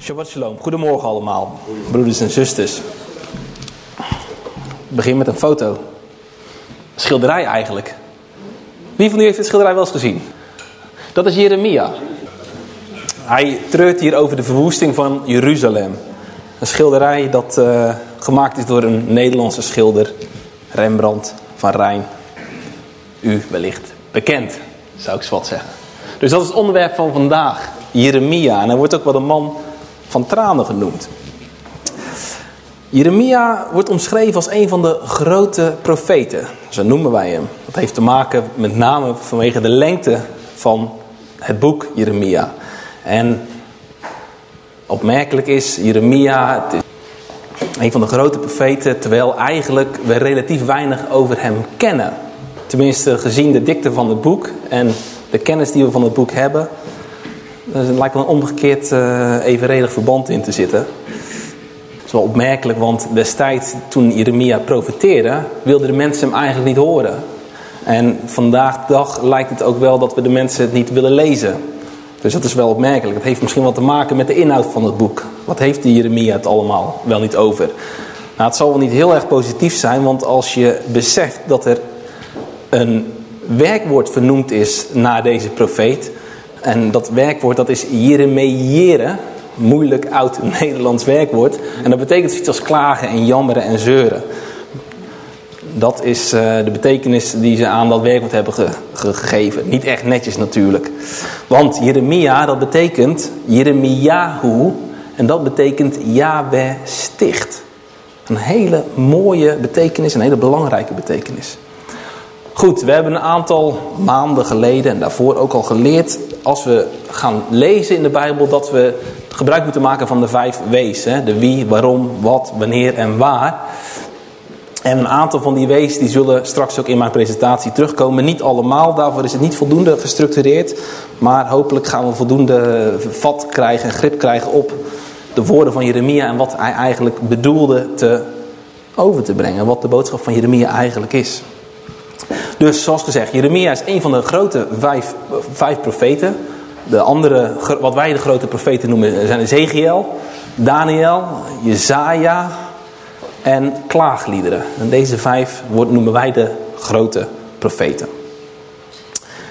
Shabbat shalom. Goedemorgen allemaal, broeders en zusters. Ik begin met een foto. Schilderij eigenlijk. Wie van u heeft dit schilderij wel eens gezien? Dat is Jeremia. Hij treurt hier over de verwoesting van Jeruzalem. Een schilderij dat eh, gemaakt is door een Nederlandse schilder, Rembrandt van Rijn. U wellicht bekend, zou ik zo wat zeggen. Dus dat is het onderwerp van vandaag, Jeremia. En hij wordt ook wel de man van tranen genoemd. Jeremia wordt omschreven als een van de grote profeten. Zo noemen wij hem. Dat heeft te maken met name vanwege de lengte van het boek Jeremia. En opmerkelijk is, Jeremia is een van de grote profeten, terwijl eigenlijk we relatief weinig over hem kennen. Tenminste, gezien de dikte van het boek en de kennis die we van het boek hebben, lijkt wel een omgekeerd uh, evenredig verband in te zitten. Is wel opmerkelijk, want destijds toen Jeremia profeteerde, wilden de mensen hem eigenlijk niet horen. En vandaag de dag lijkt het ook wel dat we de mensen het niet willen lezen. Dus dat is wel opmerkelijk. Het heeft misschien wel te maken met de inhoud van het boek. Wat heeft Jeremia het allemaal wel niet over? Nou, het zal wel niet heel erg positief zijn, want als je beseft dat er een werkwoord vernoemd is naar deze profeet. En dat werkwoord dat is Jeremiëren. Moeilijk oud Nederlands werkwoord. En dat betekent zoiets als klagen en jammeren en zeuren. Dat is uh, de betekenis die ze aan dat werkwoord hebben ge ge gegeven. Niet echt netjes natuurlijk. Want Jeremia, dat betekent Jeremiahu. En dat betekent Yahweh sticht. Een hele mooie betekenis, een hele belangrijke betekenis. Goed, we hebben een aantal maanden geleden en daarvoor ook al geleerd... als we gaan lezen in de Bijbel dat we gebruik moeten maken van de vijf W's. Hè? De wie, waarom, wat, wanneer en waar... En een aantal van die wees die zullen straks ook in mijn presentatie terugkomen. Niet allemaal, daarvoor is het niet voldoende gestructureerd. Maar hopelijk gaan we voldoende vat krijgen en grip krijgen op de woorden van Jeremia. En wat hij eigenlijk bedoelde te over te brengen. Wat de boodschap van Jeremia eigenlijk is. Dus zoals gezegd, Jeremia is een van de grote vijf, vijf profeten. De andere, wat wij de grote profeten noemen, zijn Ezekiel, Daniel, Jezaja en klaagliederen. En deze vijf noemen wij de grote profeten.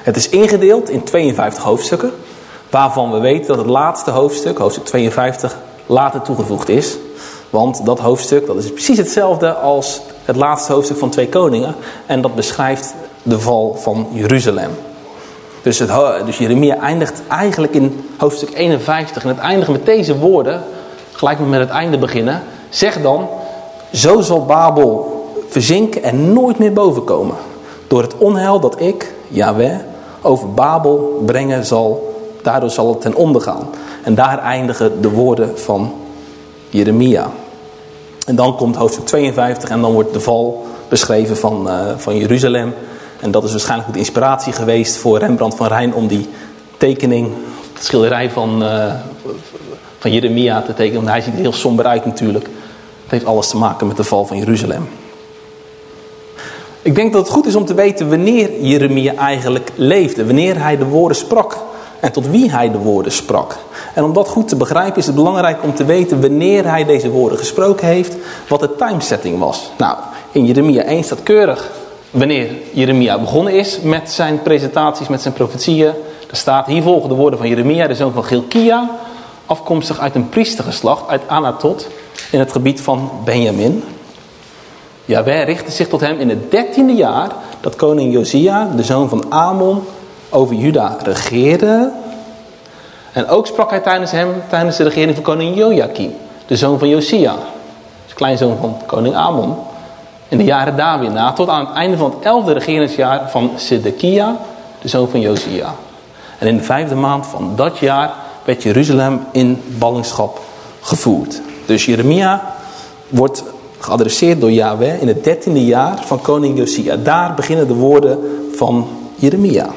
Het is ingedeeld in 52 hoofdstukken, waarvan we weten dat het laatste hoofdstuk, hoofdstuk 52, later toegevoegd is. Want dat hoofdstuk dat is precies hetzelfde als het laatste hoofdstuk van Twee Koningen. En dat beschrijft de val van Jeruzalem. Dus, het, dus Jeremia eindigt eigenlijk in hoofdstuk 51. En het eindigt met deze woorden, gelijk met het einde beginnen. Zeg dan, zo zal Babel verzinken en nooit meer bovenkomen. Door het onheil dat ik, Yahweh, over Babel brengen zal, daardoor zal het ten onder gaan. En daar eindigen de woorden van Jeremia. En dan komt hoofdstuk 52 en dan wordt de val beschreven van, uh, van Jeruzalem. En dat is waarschijnlijk ook de inspiratie geweest voor Rembrandt van Rijn om die tekening, de schilderij van, uh, van Jeremia te tekenen. Want hij ziet er heel somber uit natuurlijk. Het heeft alles te maken met de val van Jeruzalem. Ik denk dat het goed is om te weten wanneer Jeremia eigenlijk leefde. Wanneer hij de woorden sprak. En tot wie hij de woorden sprak. En om dat goed te begrijpen is het belangrijk om te weten wanneer hij deze woorden gesproken heeft. Wat de timesetting was. Nou, in Jeremia 1 staat keurig wanneer Jeremia begonnen is met zijn presentaties, met zijn profetieën. Er staat hier volgen de woorden van Jeremia, de zoon van Gilkia. Afkomstig uit een priestergeslacht, uit Anatot, in het gebied van Benjamin. Jawel richtte zich tot hem in het dertiende jaar dat koning Josia, de zoon van Amon, over Juda regeerde. En ook sprak hij tijdens hem, tijdens de regering van koning Joachim, de zoon van Josia, kleinzoon van koning Amon. In de jaren daar na, tot aan het einde van het elfde regeringsjaar van Sedekia, de zoon van Josia. En in de vijfde maand van dat jaar werd Jeruzalem in ballingschap gevoerd. Dus Jeremia wordt geadresseerd door Yahweh in het dertiende jaar van koning Josia. Daar beginnen de woorden van Jeremia.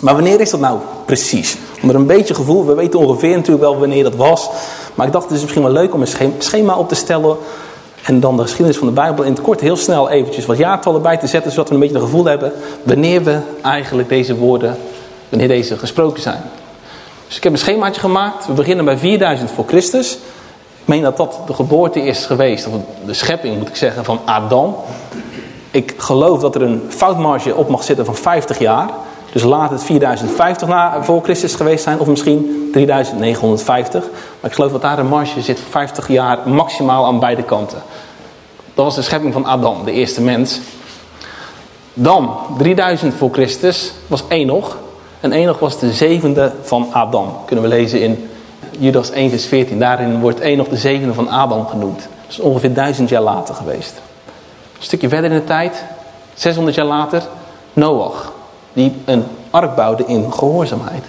Maar wanneer is dat nou precies? Om er een beetje gevoel, we weten ongeveer natuurlijk wel wanneer dat was. Maar ik dacht het is misschien wel leuk om een schema op te stellen. En dan de geschiedenis van de Bijbel in het kort heel snel eventjes wat jaartallen bij te zetten. Zodat we een beetje een gevoel hebben wanneer we eigenlijk deze woorden, wanneer deze gesproken zijn. Dus ik heb een schemaatje gemaakt. We beginnen bij 4000 voor Christus. Ik meen dat dat de geboorte is geweest, of de schepping moet ik zeggen, van Adam. Ik geloof dat er een foutmarge op mag zitten van 50 jaar. Dus laat het 4050 na, voor Christus geweest zijn, of misschien 3950. Maar ik geloof dat daar een marge zit van 50 jaar maximaal aan beide kanten. Dat was de schepping van Adam, de eerste mens. Dan, 3000 voor Christus, was Enoch. En Enoch was de zevende van Adam. Kunnen we lezen in Judas 1 vers 14. Daarin wordt Enoch de zevende van Adam genoemd. Dat is ongeveer duizend jaar later geweest. Een stukje verder in de tijd, 600 jaar later, Noach. Die een ark bouwde in gehoorzaamheid.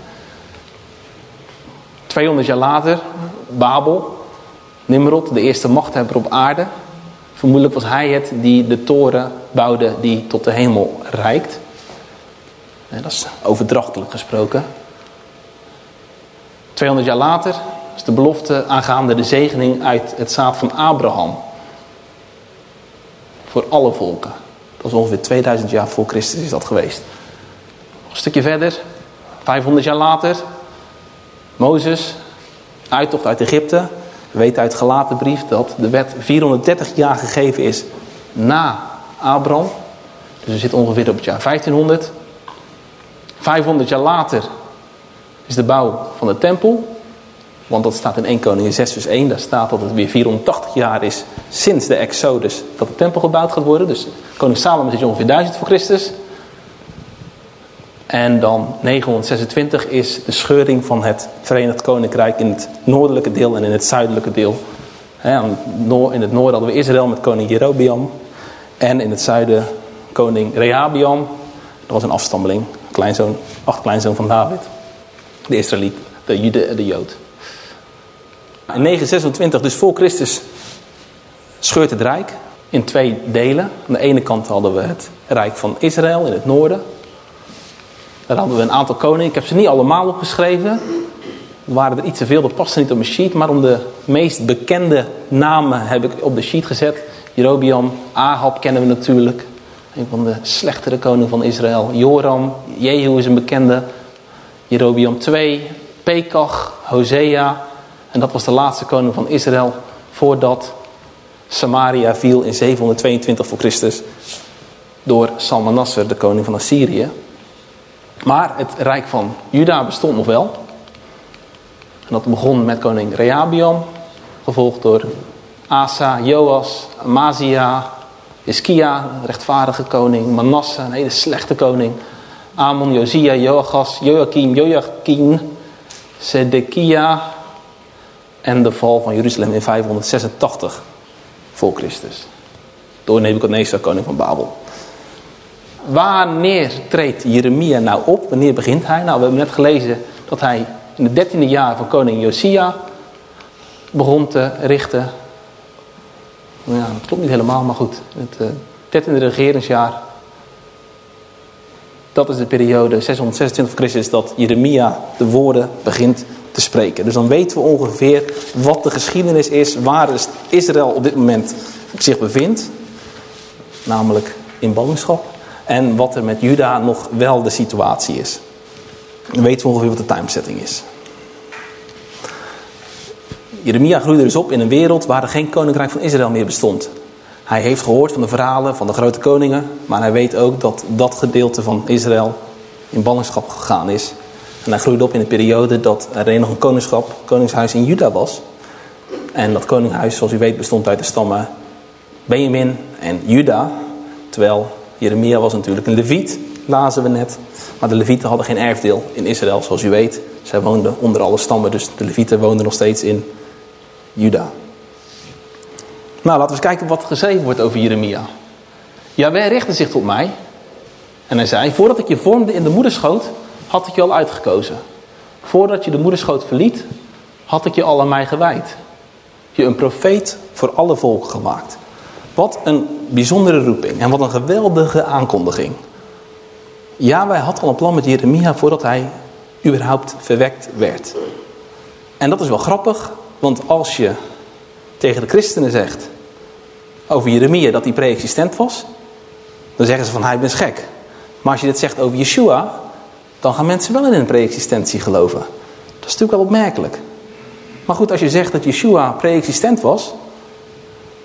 200 jaar later, Babel, Nimrod, de eerste machthebber op aarde. Vermoedelijk was hij het die de toren bouwde die tot de hemel reikt. Dat is overdrachtelijk gesproken. 200 jaar later is de belofte aangaande de zegening uit het zaad van Abraham. Voor alle volken. Dat is ongeveer 2000 jaar voor Christus is dat geweest. Een stukje verder, 500 jaar later, Mozes, uittocht uit Egypte. We weten uit gelaten brief dat de wet 430 jaar gegeven is na Abraham. Dus we zitten ongeveer op het jaar 1500. 500 jaar later is de bouw van de tempel. Want dat staat in 1 Koningin 6 vers 1. Daar staat dat het weer 480 jaar is sinds de Exodus dat de tempel gebouwd gaat worden. Dus koning Salomo is ongeveer 1000 voor Christus. En dan 926 is de scheuring van het Verenigd Koninkrijk in het noordelijke deel en in het zuidelijke deel. In het noorden hadden we Israël met koning Jerobeam. En in het zuiden koning Rehabiam. Dat was een afstammeling, kleinzoon, acht kleinzoon van David. De Israëliet, de Jude, de Jood. In 926, dus voor Christus, scheurt het rijk in twee delen. Aan de ene kant hadden we het rijk van Israël in het noorden. Daar hadden we een aantal koningen. Ik heb ze niet allemaal opgeschreven. Er waren er iets te veel, dat paste niet op mijn sheet. Maar om de meest bekende namen heb ik op de sheet gezet. Jerobiam, Ahab kennen we natuurlijk. Een van de slechtere koningen van Israël. Joram, Jehu is een bekende. Jerobiam II, Pekach, Hosea. En dat was de laatste koning van Israël voordat Samaria viel in 722 voor Christus door Salmanasser, de koning van Assyrië. Maar het rijk van Juda bestond nog wel. En dat begon met koning Rehabiam, gevolgd door Asa, Joas, Amazia, een rechtvaardige koning, Manasse, een hele slechte koning, Amon, Josia, Joachas, Joachim, Joachim, Sedekia en de val van Jeruzalem in 586 voor Christus. Door Nebuchadnezzar, koning van Babel. Wanneer treedt Jeremia nou op? Wanneer begint hij? Nou, we hebben net gelezen dat hij in het dertiende jaar van koning Josia begon te richten. Nou ja, dat klopt niet helemaal, maar goed. Het uh, dertiende regeringsjaar. Dat is de periode 626 voor Christus dat Jeremia de woorden begint te spreken. Dus dan weten we ongeveer wat de geschiedenis is, waar Israël op dit moment zich bevindt. Namelijk in ballingschap en wat er met Juda nog wel de situatie is. Dan weten we ongeveer wat de timesetting is. Jeremia groeide dus op in een wereld waar er geen koninkrijk van Israël meer bestond. Hij heeft gehoord van de verhalen van de grote koningen, maar hij weet ook dat dat gedeelte van Israël in ballingschap gegaan is. En hij groeide op in een periode dat er nog een koningschap, koningshuis in Juda was. En dat koninghuis, zoals u weet, bestond uit de stammen Benjamin en Juda. Terwijl Jeremia was natuurlijk een leviet, lazen we net. Maar de levieten hadden geen erfdeel in Israël, zoals u weet. Zij woonden onder alle stammen, dus de levieten woonden nog steeds in Juda. Nou, laten we eens kijken wat geschreven wordt over Jeremia. Jawel richtte zich tot mij. En hij zei, voordat ik je vormde in de moederschoot, had ik je al uitgekozen. Voordat je de moederschoot verliet, had ik je al aan mij gewijd. Je een profeet voor alle volken gemaakt. Wat een bijzondere roeping en wat een geweldige aankondiging. Ja, wij had al een plan met Jeremia voordat hij überhaupt verwekt werd. En dat is wel grappig, want als je tegen de christenen zegt over Jeremia dat hij pre-existent was, dan zeggen ze van hij bent gek. Maar als je dit zegt over Yeshua, dan gaan mensen wel in een pre-existentie geloven. Dat is natuurlijk wel opmerkelijk. Maar goed, als je zegt dat Yeshua pre-existent was,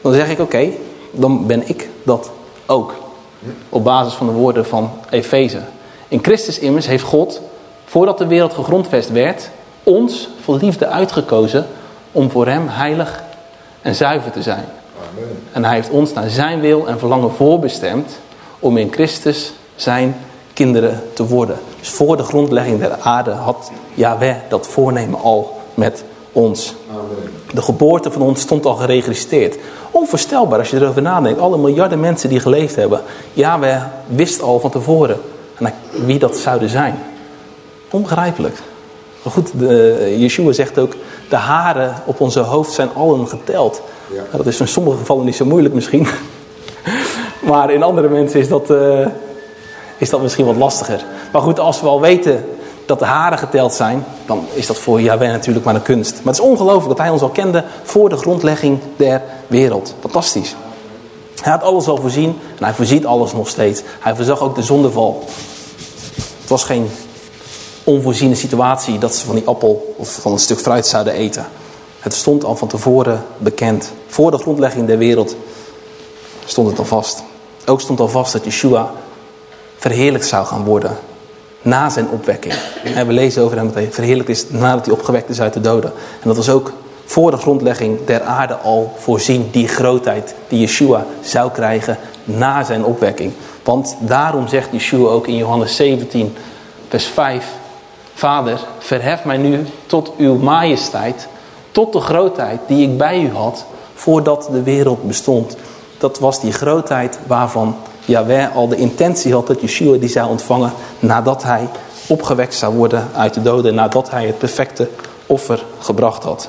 dan zeg ik oké, dan ben ik dat ook. Op basis van de woorden van Efeze. In Christus immers heeft God, voordat de wereld gegrondvest werd, ons voor liefde uitgekozen om voor hem heilig en zuiver te zijn. Amen. En hij heeft ons naar zijn wil en verlangen voorbestemd om in Christus zijn kinderen te worden. Dus voor de grondlegging der aarde had Yahweh dat voornemen al met ons. Amen. De geboorte van ons stond al geregistreerd. Onvoorstelbaar als je erover nadenkt. Alle miljarden mensen die geleefd hebben. Yahweh wist al van tevoren wie dat zouden zijn. Onbegrijpelijk. Maar goed, de, Yeshua zegt ook, de haren op onze hoofd zijn allen geteld. Ja. dat is in sommige gevallen niet zo moeilijk misschien. maar in andere mensen is dat, uh, is dat misschien wat lastiger. Maar goed, als we al weten dat de haren geteld zijn, dan is dat voor Yahweh natuurlijk maar een kunst. Maar het is ongelooflijk dat hij ons al kende voor de grondlegging der wereld. Fantastisch. Hij had alles al voorzien en hij voorziet alles nog steeds. Hij voorzag ook de zondeval. Het was geen onvoorziene situatie dat ze van die appel of van een stuk fruit zouden eten. Het stond al van tevoren bekend. Voor de grondlegging der wereld stond het al vast. Ook stond al vast dat Yeshua verheerlijkt zou gaan worden na zijn opwekking. En we lezen over hem dat hij verheerlijkt is nadat hij opgewekt is uit de doden. En dat was ook voor de grondlegging der aarde al voorzien, die grootheid die Yeshua zou krijgen na zijn opwekking. Want daarom zegt Yeshua ook in Johannes 17, vers 5, Vader, verhef mij nu tot uw majesteit, tot de grootheid die ik bij u had voordat de wereld bestond. Dat was die grootheid waarvan Yahweh al de intentie had dat Yeshua die zou ontvangen nadat hij opgewekt zou worden uit de doden, nadat hij het perfecte offer gebracht had.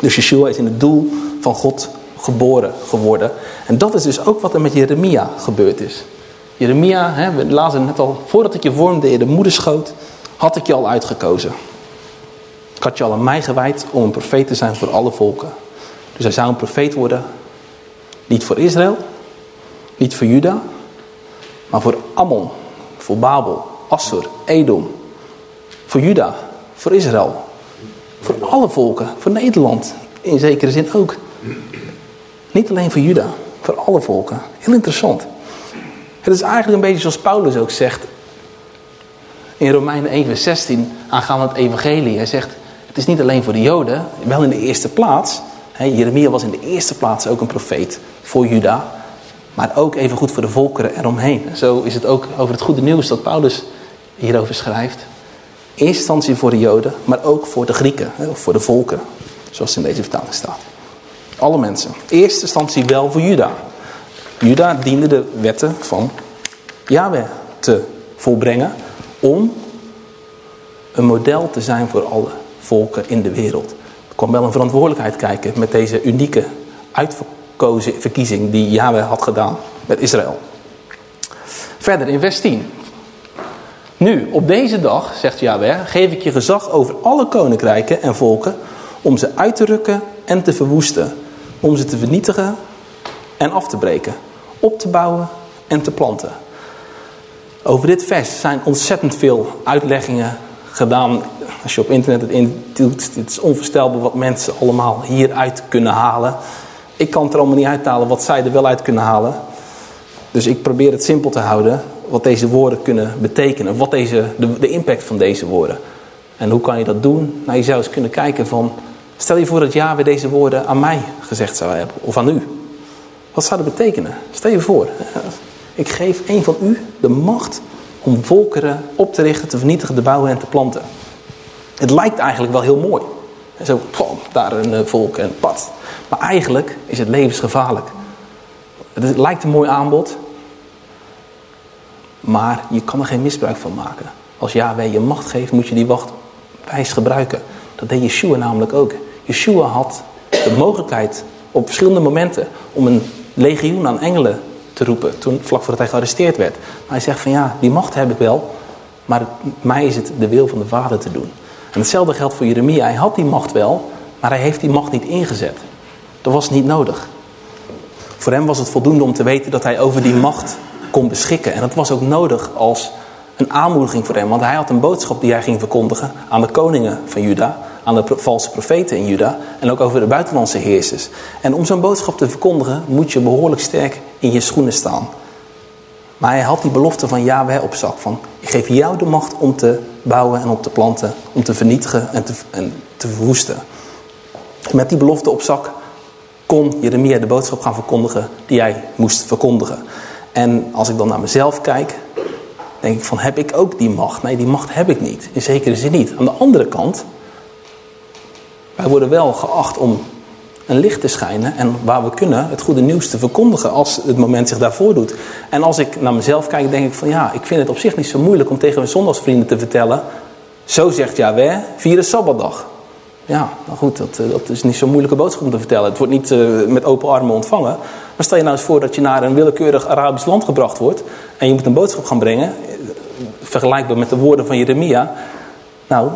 Dus Yeshua is in het doel van God geboren geworden. En dat is dus ook wat er met Jeremia gebeurd is. Jeremia, hè, we lazen net al, voordat ik je vormde in de moederschoot, had ik je al uitgekozen. Ik had je al aan mij gewijd om een profeet te zijn voor alle volken. Dus hij zou een profeet worden, niet voor Israël, niet voor Juda, maar voor Ammon, voor Babel, Assur, Edom. Voor Juda, voor Israël. Voor alle volken, voor Nederland in zekere zin ook. Niet alleen voor Juda, voor alle volken. Heel interessant. Het is eigenlijk een beetje zoals Paulus ook zegt in Romeinen 1 vers 16 aangaande het evangelie. Hij zegt, het is niet alleen voor de Joden, wel in de eerste plaats. Jeremia was in de eerste plaats ook een profeet voor Juda. Maar ook even goed voor de volkeren eromheen. Zo is het ook over het goede nieuws dat Paulus hierover schrijft. Eerste instantie voor de Joden, maar ook voor de Grieken, of voor de volken. Zoals in deze vertaling staat. Alle mensen. Eerste instantie wel voor Juda. Juda diende de wetten van Yahweh te volbrengen om een model te zijn voor alle volken in de wereld. Er kwam wel een verantwoordelijkheid kijken met deze unieke uitverkozen verkiezing die Yahweh had gedaan met Israël. Verder in vers 10. Nu, op deze dag, zegt Yahweh, geef ik je gezag over alle koninkrijken en volken om ze uit te rukken en te verwoesten, om ze te vernietigen en af te breken, op te bouwen en te planten. Over dit vers zijn ontzettend veel uitleggingen gedaan. Als je op internet het intoet, het is onvoorstelbaar wat mensen allemaal hieruit kunnen halen. Ik kan het er allemaal niet uithalen wat zij er wel uit kunnen halen. Dus ik probeer het simpel te houden wat deze woorden kunnen betekenen. Wat deze, de, de impact van deze woorden. En hoe kan je dat doen? Nou, je zou eens kunnen kijken van... Stel je voor dat Yahweh deze woorden aan mij gezegd zou hebben. Of aan u. Wat zou dat betekenen? Stel je voor. Ik geef een van u de macht om volkeren op te richten, te vernietigen, te bouwen en te planten. Het lijkt eigenlijk wel heel mooi. En zo, daar een eh, volk en pad. Maar eigenlijk is het levensgevaarlijk. Het lijkt een mooi aanbod. Maar je kan er geen misbruik van maken. Als Yahweh je macht geeft, moet je die macht wijs gebruiken. Dat deed Yeshua namelijk ook. Yeshua had de mogelijkheid op verschillende momenten om een legioen aan engelen te roepen. Toen, vlak voordat hij gearresteerd werd. Hij zegt van ja, die macht heb ik wel. Maar mij is het de wil van de Vader te doen. En hetzelfde geldt voor Jeremia. Hij had die macht wel, maar hij heeft die macht niet ingezet. Dat was niet nodig. Voor hem was het voldoende om te weten dat hij over die macht kon beschikken. En dat was ook nodig als een aanmoediging voor hem. Want hij had een boodschap die hij ging verkondigen aan de koningen van Juda. Aan de valse profeten in Juda. En ook over de buitenlandse heersers. En om zo'n boodschap te verkondigen moet je behoorlijk sterk in je schoenen staan. Maar hij had die belofte van Yahweh op zak. Van, ik geef jou de macht om te bouwen en om te planten. Om te vernietigen en te, en te verwoesten. Met die belofte op zak kon Jeremia de boodschap gaan verkondigen die hij moest verkondigen. En als ik dan naar mezelf kijk, denk ik van heb ik ook die macht? Nee, die macht heb ik niet. In zekere zin niet. Aan de andere kant, wij worden wel geacht om een licht te schijnen en waar we kunnen het goede nieuws te verkondigen als het moment zich daarvoor doet. En als ik naar mezelf kijk, denk ik van ja, ik vind het op zich niet zo moeilijk om tegen mijn zondagsvrienden te vertellen. Zo zegt Yahweh, vier de Sabbatdag. Ja, nou goed, dat, eh, dat is niet zo'n moeilijke boodschap om te vertellen. Het wordt niet uh, met open armen ontvangen. Maar stel je nou eens voor dat je naar een willekeurig Arabisch land gebracht wordt. En je moet een boodschap gaan brengen. Eh, vergelijkbaar met de woorden van Jeremia. Nou,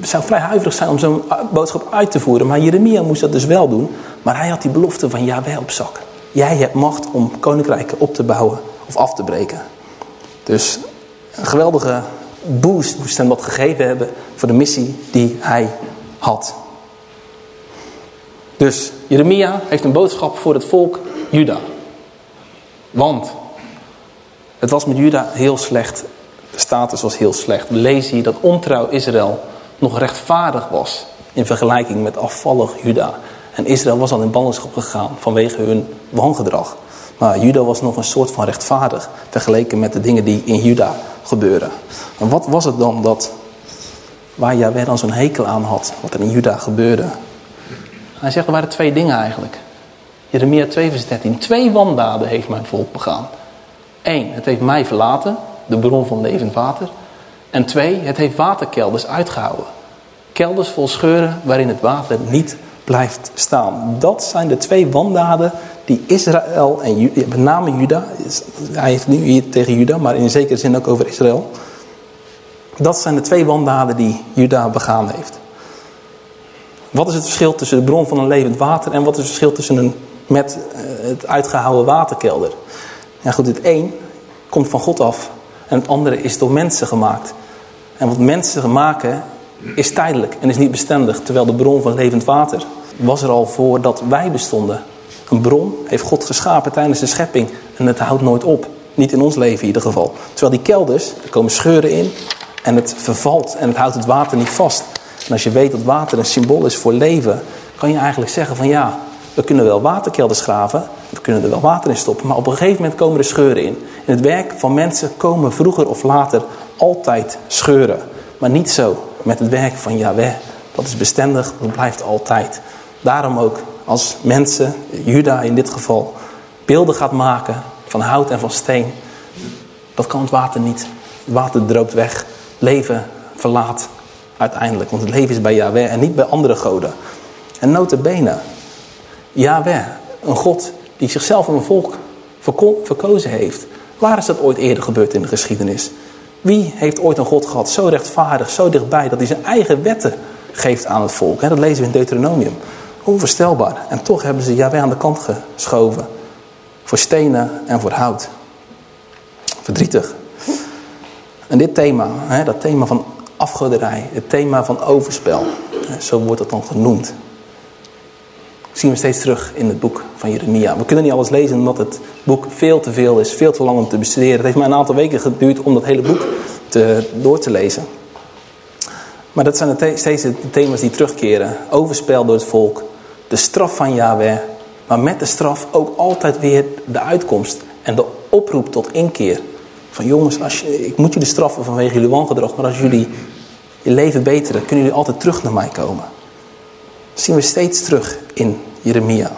het zou vrij huiverig zijn om zo'n boodschap uit te voeren. Maar Jeremia moest dat dus wel doen. Maar hij had die belofte van Yahweh op zak. Jij hebt macht om koninkrijken op te bouwen of af te breken. Dus een geweldige boost moest hem dat gegeven hebben voor de missie die hij had. Dus Jeremia heeft een boodschap voor het volk Juda. Want het was met Juda heel slecht. De status was heel slecht. We lezen hier dat ontrouw Israël nog rechtvaardig was in vergelijking met afvallig Juda. En Israël was al in ballingschap gegaan vanwege hun wangedrag. Maar Juda was nog een soort van rechtvaardig vergeleken met de dingen die in Juda gebeuren. En wat was het dan dat, waar Jaweh dan zo'n hekel aan had, wat er in Juda gebeurde? Hij zegt, er waren twee dingen eigenlijk. Jeremia 2 vers 13. Twee wandaden heeft mijn volk begaan. Eén, het heeft mij verlaten, de bron van levend water. En twee, het heeft waterkelders uitgehouden. Kelders vol scheuren waarin het water niet blijft staan. Dat zijn de twee wandaden die Israël en met name Juda, hij heeft nu hier tegen Juda, maar in zekere zin ook over Israël. Dat zijn de twee wandaden die Juda begaan heeft. Wat is het verschil tussen de bron van een levend water en wat is het verschil tussen een met eh, het uitgehouden waterkelder? Ja goed, het een komt van God af en het andere is door mensen gemaakt. En wat mensen maken is tijdelijk en is niet bestendig, terwijl de bron van levend water was er al voordat wij bestonden. Een bron heeft God geschapen tijdens de schepping. En het houdt nooit op. Niet in ons leven in ieder geval. Terwijl die kelders, er komen scheuren in. En het vervalt en het houdt het water niet vast. En als je weet dat water een symbool is voor leven. Kan je eigenlijk zeggen van ja, we kunnen wel waterkelders graven. We kunnen er wel water in stoppen. Maar op een gegeven moment komen er scheuren in. In het werk van mensen komen vroeger of later altijd scheuren. Maar niet zo met het werk van Yahweh. Dat is bestendig, dat blijft altijd. Daarom ook als mensen, Juda in dit geval, beelden gaat maken van hout en van steen. Dat kan het water niet. Het water droopt weg. Leven verlaat uiteindelijk. Want het leven is bij Yahweh en niet bij andere goden. En notabene, Yahweh, een God die zichzelf een volk verkozen heeft. Waar is dat ooit eerder gebeurd in de geschiedenis? Wie heeft ooit een God gehad, zo rechtvaardig, zo dichtbij, dat hij zijn eigen wetten geeft aan het volk? Dat lezen we in Deuteronomium. Onvoorstelbaar. En toch hebben ze Yahweh aan de kant geschoven. Voor stenen en voor hout. Verdrietig. En dit thema, dat thema van afgoderij, het thema van overspel, zo wordt het dan genoemd. zien we steeds terug in het boek van Jeremia. We kunnen niet alles lezen omdat het boek veel te veel is, veel te lang om te bestuderen. Het heeft mij een aantal weken geduurd om dat hele boek te, door te lezen. Maar dat zijn steeds de thema's die terugkeren. Overspel door het volk, de straf van Yahweh, maar met de straf ook altijd weer de uitkomst en de oproep tot inkeer. Van jongens, als je, ik moet jullie straffen vanwege jullie wangedrag, maar als jullie je leven beteren, kunnen jullie altijd terug naar mij komen. Dat zien we steeds terug in Jeremia.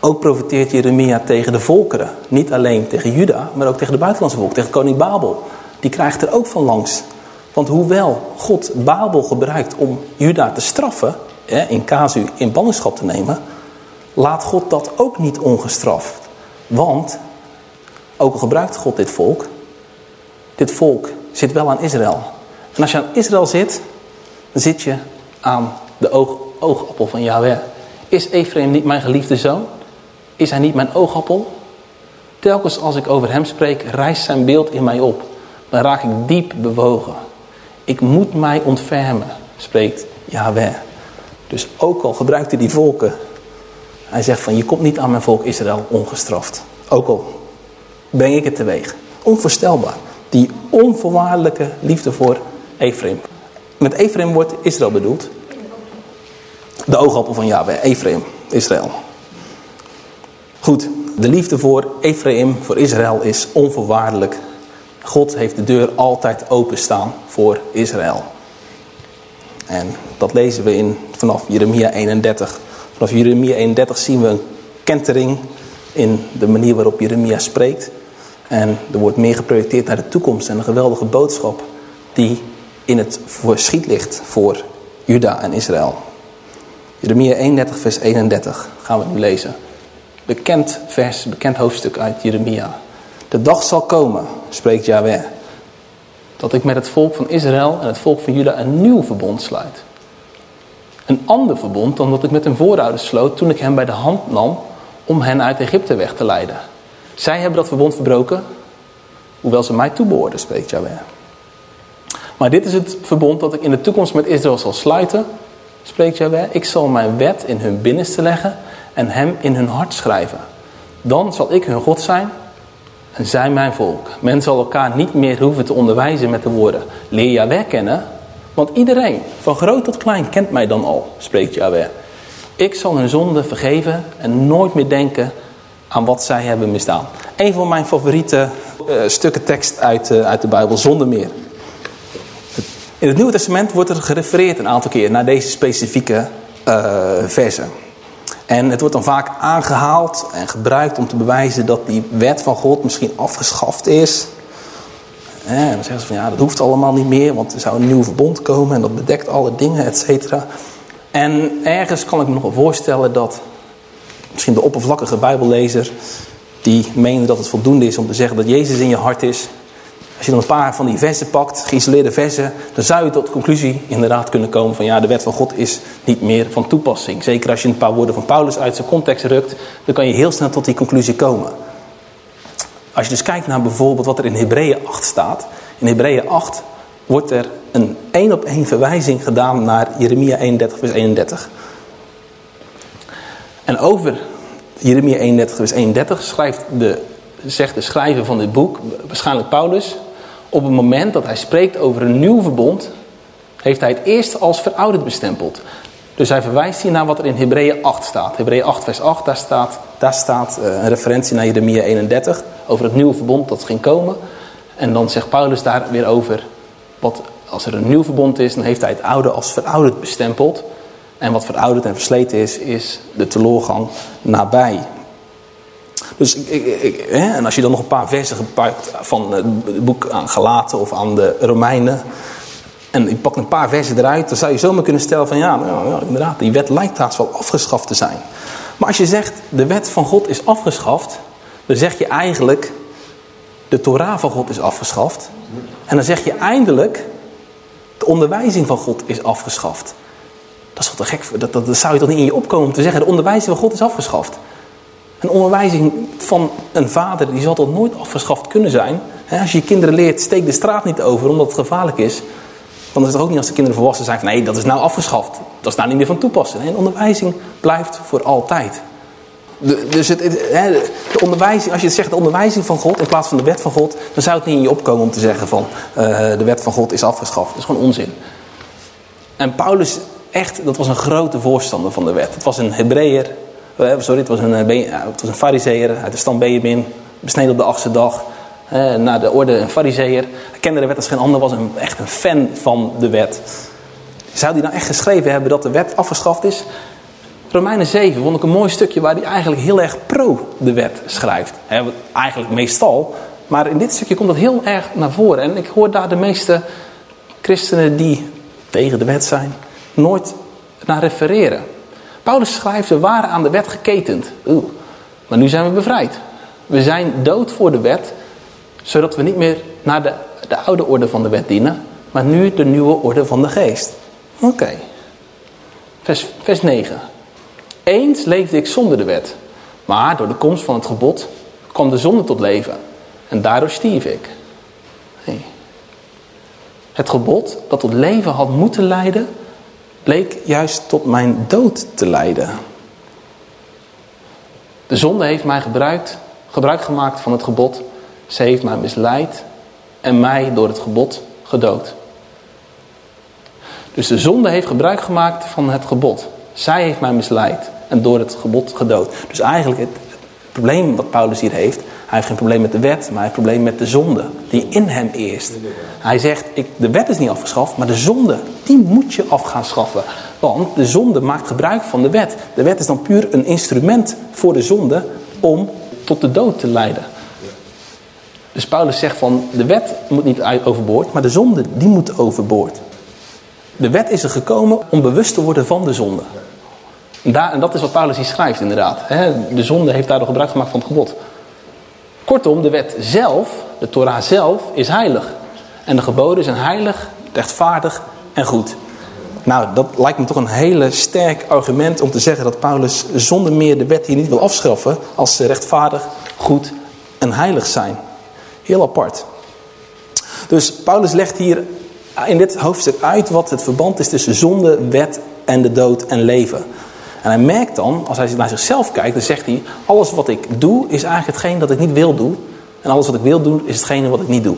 Ook profiteert Jeremia tegen de volkeren. Niet alleen tegen Juda, maar ook tegen de buitenlandse volk, tegen koning Babel. Die krijgt er ook van langs. Want hoewel God Babel gebruikt om Juda te straffen, in casu in ballingschap te nemen, laat God dat ook niet ongestraft. Want, ook al gebruikt God dit volk, dit volk zit wel aan Israël. En als je aan Israël zit, dan zit je aan de oog, oogappel van Yahweh. Is Ephraim niet mijn geliefde zoon? Is hij niet mijn oogappel? Telkens als ik over hem spreek, rijst zijn beeld in mij op. Dan raak ik diep bewogen. Ik moet mij ontfermen, spreekt Yahweh. Dus ook al gebruikt hij die volken. Hij zegt van je komt niet aan mijn volk Israël ongestraft. Ook al breng ik het teweeg. Onvoorstelbaar. Die onvoorwaardelijke liefde voor Ephraim. Met Ephraim wordt Israël bedoeld. De oogappel van Yahweh, Ephraim, Israël. Goed, de liefde voor Ephraim, voor Israël is onvoorwaardelijk. God heeft de deur altijd openstaan voor Israël. En dat lezen we in, vanaf Jeremia 31. Vanaf Jeremia 31 zien we een kentering in de manier waarop Jeremia spreekt. En er wordt meer geprojecteerd naar de toekomst en een geweldige boodschap die in het verschiet ligt voor Juda en Israël. Jeremia 31 vers 31 gaan we nu lezen. Bekend vers, bekend hoofdstuk uit Jeremia. De dag zal komen, spreekt Yahweh, dat ik met het volk van Israël en het volk van Juda een nieuw verbond sluit. Een ander verbond dan dat ik met hun voorouders sloot toen ik hen bij de hand nam om hen uit Egypte weg te leiden. Zij hebben dat verbond verbroken, hoewel ze mij toebehoorden, spreekt Yahweh. Maar dit is het verbond dat ik in de toekomst met Israël zal sluiten, spreekt Yahweh. Ik zal mijn wet in hun binnenste leggen en hem in hun hart schrijven. Dan zal ik hun God zijn en zij mijn volk. Men zal elkaar niet meer hoeven te onderwijzen met de woorden. Leer Yahweh kennen, want iedereen, van groot tot klein, kent mij dan al, spreekt Yahweh. Ik zal hun zonde vergeven en nooit meer denken aan wat zij hebben misdaan. Een van mijn favoriete uh, stukken tekst uit, uh, uit de Bijbel, zonder meer. In het Nieuwe Testament wordt er gerefereerd een aantal keer naar deze specifieke uh, versen. En het wordt dan vaak aangehaald en gebruikt om te bewijzen dat die wet van God misschien afgeschaft is. En dan zeggen ze van ja, dat hoeft allemaal niet meer, want er zou een nieuw verbond komen en dat bedekt alle dingen, et cetera. En ergens kan ik me nog wel voorstellen dat misschien de oppervlakkige bijbellezer, die meende dat het voldoende is om te zeggen dat Jezus in je hart is. Als je dan een paar van die versen pakt, geïsoleerde versen, dan zou je tot de conclusie inderdaad kunnen komen van ja, de wet van God is niet meer van toepassing. Zeker als je een paar woorden van Paulus uit zijn context rukt, dan kan je heel snel tot die conclusie komen. Als je dus kijkt naar bijvoorbeeld wat er in Hebreeën 8 staat. In Hebreeën 8 wordt er een één op één verwijzing gedaan naar Jeremia 31 vers 31. En over Jeremia 31 vers 31 schrijft de, zegt de schrijver van dit boek, waarschijnlijk Paulus, op het moment dat hij spreekt over een nieuw verbond, heeft hij het eerst als verouderd bestempeld. Dus hij verwijst hier naar wat er in Hebreeën 8 staat. Hebreeën 8 vers 8, daar staat, daar staat uh, een referentie naar Jeremia 31 over het nieuwe verbond dat ging komen. En dan zegt Paulus daar weer over, wat, als er een nieuw verbond is, dan heeft hij het oude als verouderd bestempeld. En wat verouderd en versleten is, is de teleurgang nabij. Dus hè, en als je dan nog een paar versen gepakt van het boek aan Galaten of aan de Romeinen. En ik pak een paar versen eruit, dan zou je zomaar kunnen stellen van ja, nou, ja inderdaad, die wet lijkt haast wel afgeschaft te zijn. Maar als je zegt de wet van God is afgeschaft, dan zeg je eigenlijk de Torah van God is afgeschaft. En dan zeg je eindelijk de onderwijzing van God is afgeschaft. Dat is te gek, dat, dat, dat zou je toch niet in je opkomen om te zeggen de onderwijzing van God is afgeschaft. Een onderwijzing van een vader die zal toch nooit afgeschaft kunnen zijn. Als je je kinderen leert, steek de straat niet over omdat het gevaarlijk is. Dan is het ook niet als de kinderen volwassen zijn van nee, dat is nou afgeschaft. Dat is nou niet meer van toepassing. Nee, onderwijzing blijft voor altijd. De, dus het, de onderwijzing, als je zegt de onderwijzing van God in plaats van de wet van God, dan zou het niet in je opkomen om te zeggen van uh, de wet van God is afgeschaft. Dat is gewoon onzin. En Paulus, echt, dat was een grote voorstander van de wet. Het was een Hebreeër, sorry, het was een, uh, het was een uit de stam Benjamin, besneden op de achtste dag. Naar de orde een fariseer. Hij kende de wet als geen ander, was een, echt een fan van de wet. Zou hij nou echt geschreven hebben dat de wet afgeschaft is? Romeinen 7 vond ik een mooi stukje waar hij eigenlijk heel erg pro de wet schrijft. Eigenlijk meestal. Maar in dit stukje komt dat heel erg naar voren. En ik hoor daar de meeste christenen die tegen de wet zijn, nooit naar refereren. Paulus schrijft, we waren aan de wet geketend. Oeh, maar nu zijn we bevrijd. We zijn dood voor de wet, zodat we niet meer naar de, de oude orde van de wet dienen, maar nu de nieuwe orde van de geest. Oké. Vers, vers 9. Eens leefde ik zonder de wet, maar door de komst van het gebod kwam de zonde tot leven. En daardoor stierf ik. Nee. Het gebod dat tot leven had moeten leiden, bleek juist tot mijn dood te leiden. De zonde heeft mij gebruikt, gebruik gemaakt van het gebod. Ze heeft mij misleid en mij door het gebod gedood. Dus de zonde heeft gebruik gemaakt van het gebod. Zij heeft mij misleid en door het gebod gedood. Dus eigenlijk het, het probleem wat Paulus hier heeft, hij heeft geen probleem met de wet, maar hij heeft een probleem met de zonde die in hem eerst. Hij zegt, ik, de wet is niet afgeschaft, maar de zonde, die moet je af gaan schaffen. Want de zonde maakt gebruik van de wet. De wet is dan puur een instrument voor de zonde om tot de dood te leiden. Dus Paulus zegt van, de wet moet niet overboord, maar de zonde, die moet overboord. De wet is er gekomen om bewust te worden van de zonde. Daar, en dat is wat Paulus hier schrijft inderdaad. De zonde heeft daardoor gebruik gemaakt van het gebod. Kortom, de wet zelf, de Torah zelf, is heilig. En de geboden zijn heilig, rechtvaardig en goed. Nou, dat lijkt me toch een hele sterk argument om te zeggen dat Paulus zonder meer de wet hier niet wil afschaffen als ze rechtvaardig, goed en heilig zijn. Heel apart. Dus Paulus legt hier in dit hoofdstuk uit wat het verband is tussen zonde, wet en de dood en leven. En hij merkt dan, als hij naar zichzelf kijkt, dan zegt hij... alles wat ik doe is eigenlijk hetgeen dat ik niet wil doen. En alles wat ik wil doen is hetgene wat ik niet doe.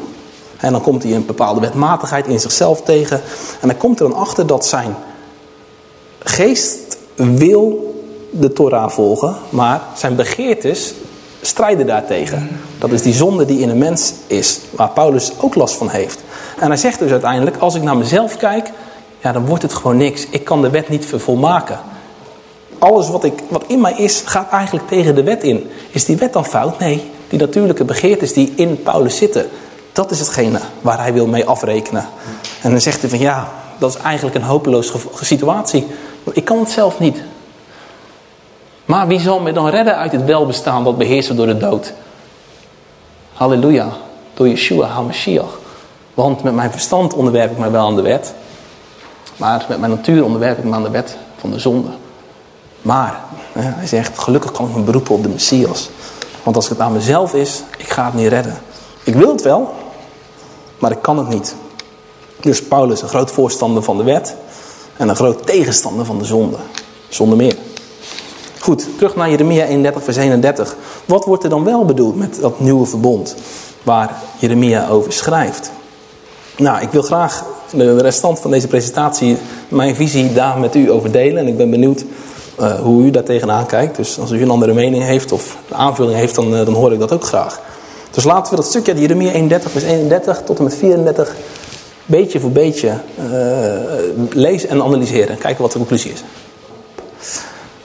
En dan komt hij een bepaalde wetmatigheid in zichzelf tegen. En dan komt er dan achter dat zijn geest wil de Torah volgen, maar zijn begeertes strijden daartegen. Dat is die zonde die in een mens is, waar Paulus ook last van heeft. En hij zegt dus uiteindelijk, als ik naar mezelf kijk, ja, dan wordt het gewoon niks. Ik kan de wet niet vervolmaken alles wat, ik, wat in mij is, gaat eigenlijk tegen de wet in. Is die wet dan fout? Nee, die natuurlijke begeertes die in Paulus zitten. Dat is hetgene waar hij wil mee afrekenen. En dan zegt hij van ja, dat is eigenlijk een hopeloze situatie. Ik kan het zelf niet. Maar wie zal me dan redden uit het welbestaan dat beheerst door de dood? Halleluja, door Yeshua HaMashiach. Want met mijn verstand onderwerp ik mij wel aan de wet. Maar met mijn natuur onderwerp ik me aan de wet van de zonde. Maar hij zegt, gelukkig kan ik me beroepen op de Messias. Want als het aan mezelf is, ik ga het niet redden. Ik wil het wel, maar ik kan het niet. Dus Paulus een groot voorstander van de wet en een groot tegenstander van de zonde. Zonder meer. Goed, terug naar Jeremia 31 vers 31. Wat wordt er dan wel bedoeld met dat nieuwe verbond waar Jeremia over schrijft? Nou, ik wil graag de restant van deze presentatie mijn visie daar met u over delen. En ik ben benieuwd uh, hoe u daar tegenaan kijkt. Dus als u een andere mening heeft of aanvulling heeft, dan, uh, dan hoor ik dat ook graag. Dus laten we dat stukje Jeremia 31 vers 31 tot en met 34 beetje voor beetje uh, lezen en analyseren. Kijken wat de conclusie is.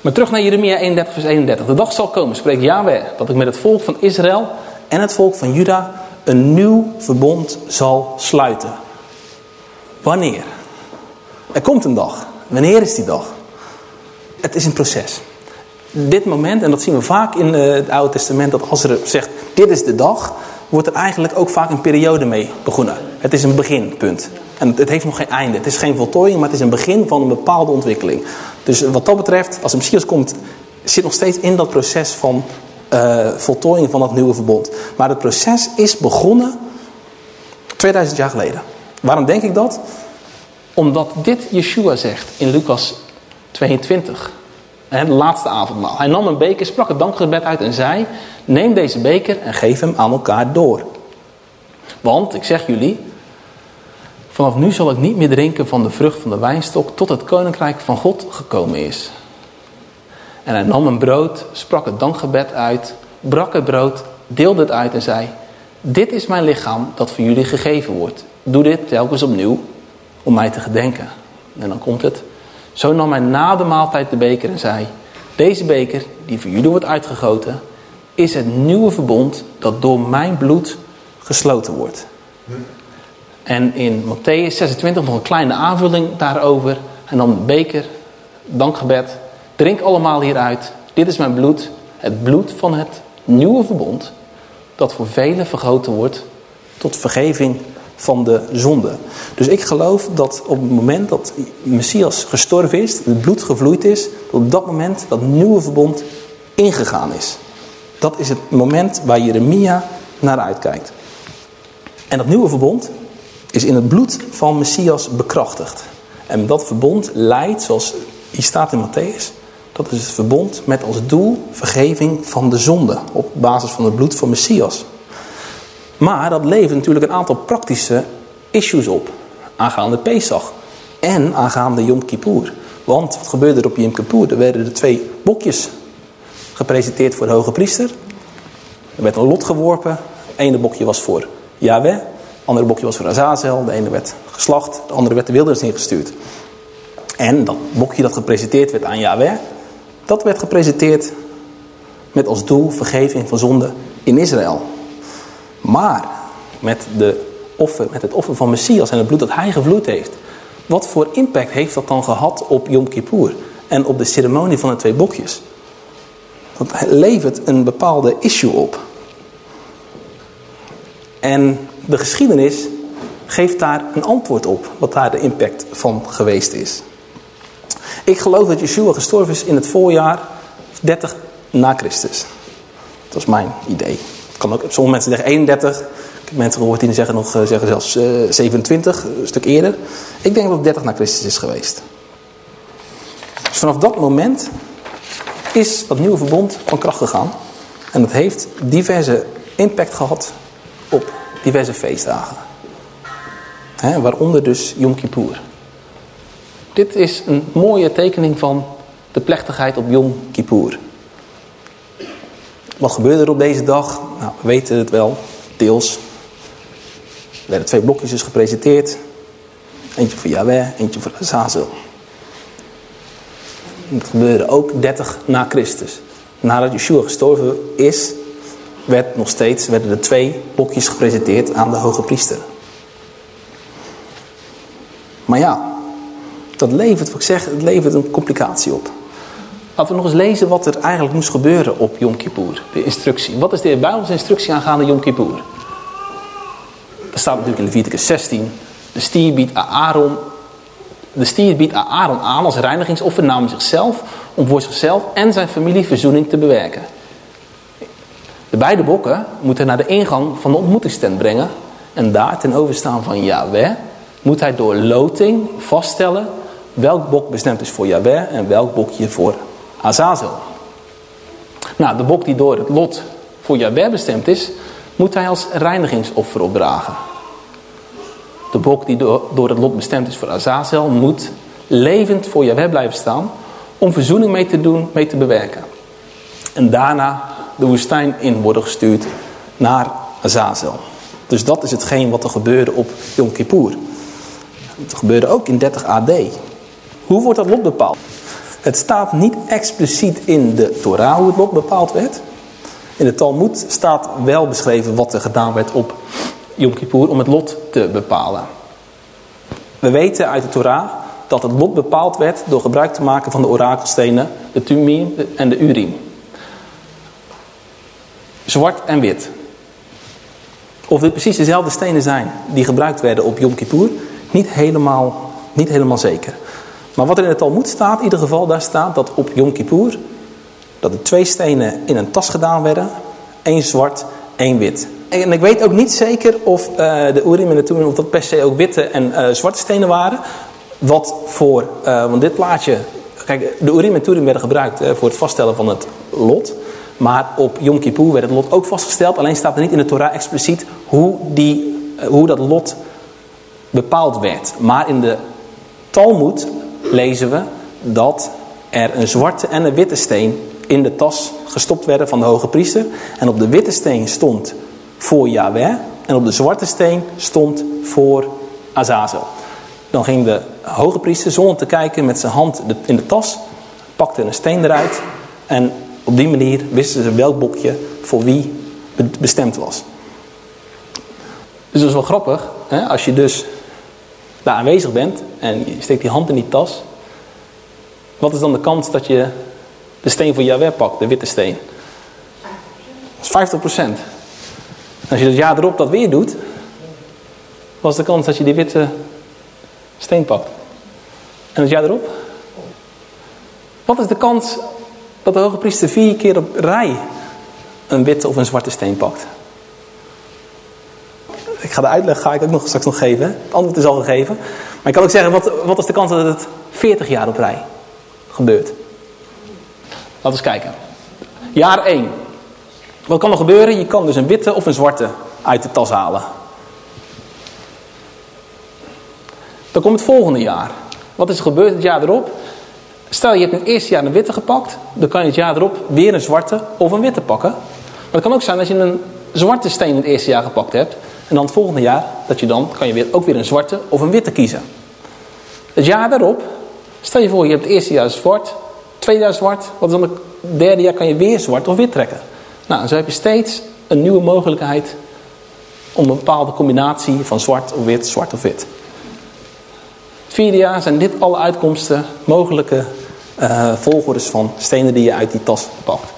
Maar terug naar Jeremia 31 vers 31. De dag zal komen, spreekt Yahweh, dat ik met het volk van Israël en het volk van Juda een nieuw verbond zal sluiten. Wanneer? Er komt een dag. Wanneer is die dag? Het is een proces. Dit moment, en dat zien we vaak in eh, het Oude Testament, dat als er zegt, dit is de dag, wordt er eigenlijk ook vaak een periode mee begonnen. Het is een beginpunt. En het heeft nog geen einde. Het is geen voltooiing, maar het is een begin van een bepaalde ontwikkeling. Dus wat dat betreft, als de Messias komt, zit nog steeds in dat proces van uh, voltooiing van dat nieuwe verbond. Maar het proces is begonnen 2000 jaar geleden. Waarom denk ik dat? Omdat dit Yeshua zegt in Lucas 22. De laatste avondmaal. Hij nam een beker, sprak het dankgebed uit en zei... Neem deze beker en geef hem aan elkaar door. Want, ik zeg jullie... Vanaf nu zal ik niet meer drinken van de vrucht van de wijnstok... tot het koninkrijk van God gekomen is. En hij nam een brood, sprak het dankgebed uit... brak het brood, deelde het uit en zei... Dit is mijn lichaam dat voor jullie gegeven wordt. Doe dit telkens opnieuw om mij te gedenken. En dan komt het... Zo nam hij na de maaltijd de beker en zei... Deze beker, die voor jullie wordt uitgegoten... is het nieuwe verbond dat door mijn bloed gesloten wordt. En in Matthäus 26 nog een kleine aanvulling daarover. Hij nam de beker, dankgebed, Drink allemaal hieruit. Dit is mijn bloed, het bloed van het nieuwe verbond, dat voor velen vergoten wordt tot vergeving van de zonde. Dus ik geloof dat op het moment dat Messias gestorven is, het bloed gevloeid is, dat op dat moment dat nieuwe verbond ingegaan is. Dat is het moment waar Jeremia naar uitkijkt. En dat nieuwe verbond is in het bloed van Messias bekrachtigd. En dat verbond leidt, zoals hier staat in Matthäus, dat is het verbond met als doel vergeving van de zonde op basis van het bloed van Messias. Maar dat levert natuurlijk een aantal praktische issues op. Aangaande Pesach en aangaande Yom Kippur. Want wat gebeurde er op Yom Kippur? Er werden er twee bokjes gepresenteerd voor de hoge priester. Er werd een lot geworpen. Het ene bokje was voor Yahweh. Het andere bokje was voor Azazel. De ene werd geslacht. De andere werd de wildernis ingestuurd. En dat bokje dat gepresenteerd werd aan Yahweh. Dat werd gepresenteerd met als doel vergeving van zonde in Israël. Maar met, de offer, met het offer van Messias en het bloed dat hij gevloeid heeft. Wat voor impact heeft dat dan gehad op Yom Kippur? En op de ceremonie van de twee bokjes? Dat levert een bepaalde issue op. En de geschiedenis geeft daar een antwoord op. Wat daar de impact van geweest is. Ik geloof dat Yeshua gestorven is in het voorjaar 30 na Christus. Dat is mijn idee. Kan ook, sommige mensen zeggen 31. Ik heb mensen gehoord die zeggen, nog, zeggen zelfs 27, een stuk eerder. Ik denk dat het 30 na Christus is geweest. Dus vanaf dat moment is dat nieuwe verbond van kracht gegaan. En dat heeft diverse impact gehad op diverse feestdagen. Waaronder dus Yom Kippur. Dit is een mooie tekening van de plechtigheid op Yom Kippur. Wat gebeurde er op deze dag? Nou, we weten het wel, deels. Er werden twee blokjes dus gepresenteerd. Eentje voor Yahweh, eentje voor Azazel. Dat gebeurde ook 30 na Christus. Nadat Yeshua gestorven is, werd nog steeds, werden er twee blokjes gepresenteerd aan de hoge priester. Maar ja, dat levert, wat ik zeg, het levert een complicatie op. Laten we nog eens lezen wat er eigenlijk moest gebeuren op Yom Kippur. De instructie. Wat is de Bijbelse instructie aangaande Yom Kippur? Dat staat natuurlijk in Leviticus 16. De stier biedt Aaron, de stier biedt Aaron aan als reinigingsoffer namens zichzelf... om voor zichzelf en zijn familie verzoening te bewerken. De beide bokken moeten naar de ingang van de ontmoetingstent brengen... en daar ten overstaan van Yahweh moet hij door loting vaststellen... welk bok bestemd is voor Yahweh en welk bokje voor Azazel. Nou, de bok die door het lot voor Jabber bestemd is, moet hij als reinigingsoffer opdragen. De bok die door, het lot bestemd is voor Azazel moet levend voor Jabber blijven staan om verzoening mee te doen, mee te bewerken. En daarna de woestijn in worden gestuurd naar Azazel. Dus dat is hetgeen wat er gebeurde op Yom Kippur. Het gebeurde ook in 30 AD. Hoe wordt dat lot bepaald? Het staat niet expliciet in de Torah hoe het lot bepaald werd. In de Talmud staat wel beschreven wat er gedaan werd op Yom Kippur om het lot te bepalen. We weten uit de Torah dat het lot bepaald werd door gebruik te maken van de orakelstenen, de Tumim en de Urim. Zwart en wit. Of dit precies dezelfde stenen zijn die gebruikt werden op Yom Kippur, niet helemaal, niet helemaal zeker. Maar wat er in het Talmud staat, in ieder geval, daar staat dat op Yom Kippur... dat er twee stenen in een tas gedaan werden. één zwart, één wit. En ik weet ook niet zeker of uh, de Urim en de Tumim... of dat per se ook witte en uh, zwarte stenen waren. Wat voor... Uh, want dit plaatje... Kijk, de Urim en Turim werden gebruikt voor het vaststellen van het lot. Maar op Yom Kippur werd het lot ook vastgesteld. Alleen staat er niet in de Torah expliciet hoe, die, hoe dat lot bepaald werd. Maar in de Talmud lezen we dat er een zwarte en een witte steen in de tas gestopt werden van de hoge priester. En op de witte steen stond voor Yahweh en op de zwarte steen stond voor Azazel. Dan ging de hoge priester zonder te kijken met zijn hand in de tas, pakte een steen eruit en op die manier wisten ze welk bokje voor wie bestemd was. Dus dat is wel grappig, hè? als je dus daar aanwezig bent en je steekt die hand in die tas. Wat is dan de kans dat je de steen van Yahweh pakt, de witte steen. Dat is 50%. En als je het jaar erop dat weer doet, wat is de kans dat je die witte steen pakt? En het jaar erop? Wat is de kans dat de hoge priester vier keer op rij een witte of een zwarte steen pakt? Ik ga de uitleg ga ik ook nog straks nog geven. Het antwoord is al gegeven. Ik kan ook zeggen, wat, wat is de kans dat het 40 jaar op rij gebeurt? Laten we eens kijken. Jaar 1. Wat kan er gebeuren? Je kan dus een witte of een zwarte uit de tas halen. Dan komt het volgende jaar. Wat is er gebeurd het jaar erop? Stel je hebt in het eerste jaar een witte gepakt. Dan kan je het jaar erop weer een zwarte of een witte pakken. Maar het kan ook zijn dat je een zwarte steen in het eerste jaar gepakt hebt. En dan het volgende jaar, dat je dan, kan je weer, ook weer een zwarte of een witte kiezen. Het jaar daarop, stel je voor je hebt het eerste jaar zwart, tweede jaar zwart. Wat dan het derde jaar kan je weer zwart of wit trekken. Nou, zo heb je steeds een nieuwe mogelijkheid om een bepaalde combinatie van zwart of wit, zwart of wit. Het vierde jaar zijn dit alle uitkomsten, mogelijke uh, volgordes van stenen die je uit die tas pakt.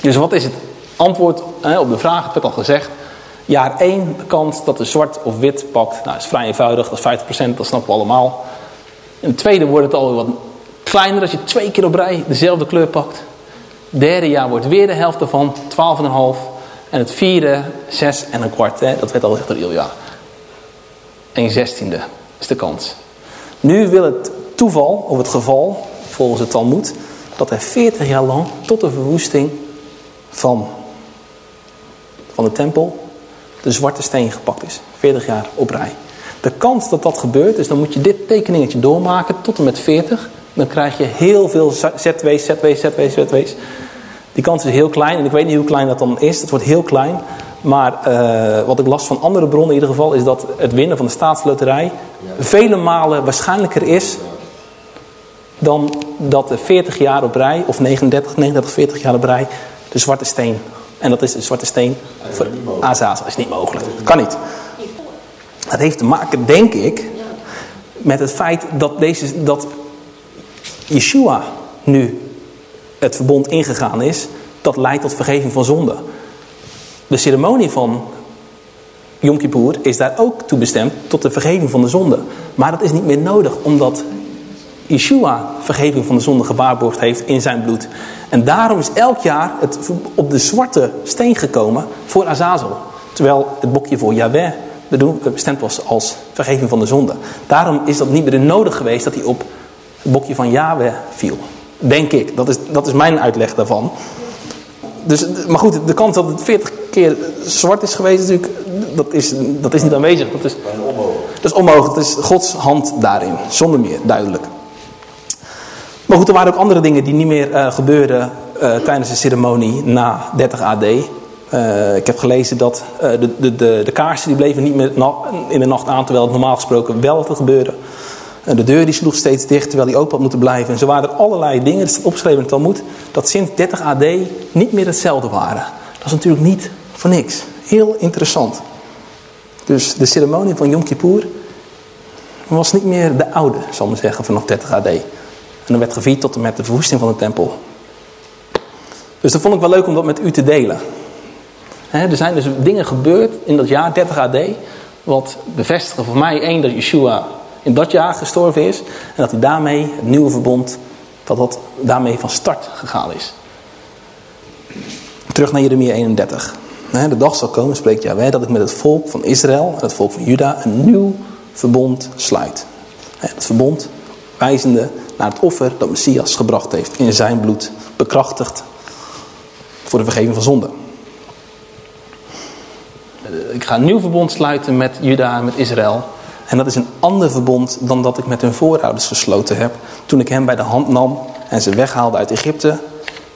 Dus wat is het antwoord op de vraag? Ik heb al gezegd. Jaar 1, de kans dat de zwart of wit pakt, nou, is vrij eenvoudig, dat is 50%, dat snappen we allemaal. In het tweede wordt het alweer wat kleiner als je twee keer op rij dezelfde kleur pakt. Derde jaar wordt weer de helft ervan, 12,5. En het vierde, 6 en een kwart, hè, dat werd al echt door Ilja. 1 zestiende is de kans. Nu wil het toeval, of het geval, volgens het Talmud, dat er 40 jaar lang tot de verwoesting van, van de tempel de zwarte steen gepakt is. 40 jaar op rij. De kans dat dat gebeurt, dus dan moet je dit tekeningetje doormaken tot en met 40. Dan krijg je heel veel ZW's, ZW's, ZW's, ZW's. Die kans is heel klein en ik weet niet hoe klein dat dan is. Het wordt heel klein. Maar uh, wat ik las van andere bronnen in ieder geval is dat het winnen van de staatsloterij vele malen waarschijnlijker is dan dat de 40 jaar op rij, of 39, 39, 40 jaar op rij, de zwarte steen. En dat is de zwarte steen voor Azazel. Dat is niet mogelijk. Dat kan niet. Dat heeft te maken, denk ik, met het feit dat, deze, dat Yeshua nu het verbond ingegaan is. Dat leidt tot vergeving van zonde. De ceremonie van Yom Kippur is daar ook toe bestemd tot de vergeving van de zonde. Maar dat is niet meer nodig omdat Yeshua vergeving van de zonde gewaarborgd heeft in zijn bloed. En daarom is elk jaar het op de zwarte steen gekomen voor Azazel. Terwijl het bokje voor Yahweh bestemd was als vergeving van de zonde. Daarom is dat niet meer nodig geweest dat hij op het bokje van Yahweh viel. Denk ik. Dat is, dat is mijn uitleg daarvan. Dus, maar goed, de kans dat het 40 keer zwart is geweest, natuurlijk, dat, is, dat is niet aanwezig. Dat is, dat is onmogelijk. Dat is Gods hand daarin. Zonder meer, duidelijk. Maar goed, er waren ook andere dingen die niet meer uh, gebeurden uh, tijdens de ceremonie na 30 AD. Uh, ik heb gelezen dat de, de, de, de, kaarsen die bleven niet meer in de nacht aan, terwijl het normaal gesproken wel te gebeuren. de deur die sloeg steeds dicht, terwijl die open had moeten blijven. En zo waren er allerlei dingen, dat is opgeschreven in het Talmud, dat sinds 30 AD niet meer hetzelfde waren. Dat is natuurlijk niet voor niks. Heel interessant. Dus de ceremonie van Yom Kippur was niet meer de oude, zal ik maar zeggen, vanaf 30 AD. En dan werd gevierd tot en met de verwoesting van de tempel. Dus dat vond ik wel leuk om dat met u te delen. er zijn dus dingen gebeurd in dat jaar 30 AD. Wat bevestigen voor mij één dat Yeshua in dat jaar gestorven is. En dat hij daarmee, het nieuwe verbond, dat dat daarmee van start gegaan is. Terug naar Jeremia 31. De dag zal komen, spreekt Yahweh, dat ik met het volk van Israël en het volk van Juda een nieuw verbond sluit. Het verbond wijzende naar het offer dat Messias gebracht heeft in zijn bloed, bekrachtigd voor de vergeving van zonde. Ik ga een nieuw verbond sluiten met Juda en met Israël. En dat is een ander verbond dan dat ik met hun voorouders gesloten heb. Toen ik hen bij de hand nam en ze weghaalde uit Egypte.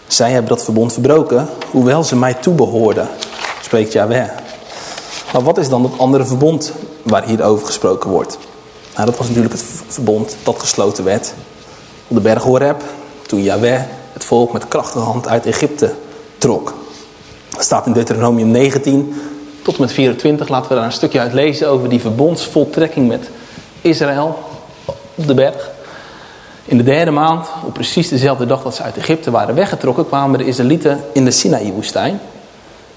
Zij hebben dat verbond verbroken, hoewel ze mij toebehoorden, spreekt Yahweh. Maar wat is dan het andere verbond waar hier over gesproken wordt? Nou, dat was natuurlijk het verbond dat gesloten werd op de berg Horeb, toen Yahweh het volk met krachtige hand uit Egypte trok. Dat staat in Deuteronomium 19 tot en met 24. Laten we daar een stukje uit lezen over die verbondsvoltrekking met Israël op de berg. In de derde maand, op precies dezelfde dag dat ze uit Egypte waren weggetrokken, kwamen de Israëlieten in de Sinaï-woestijn.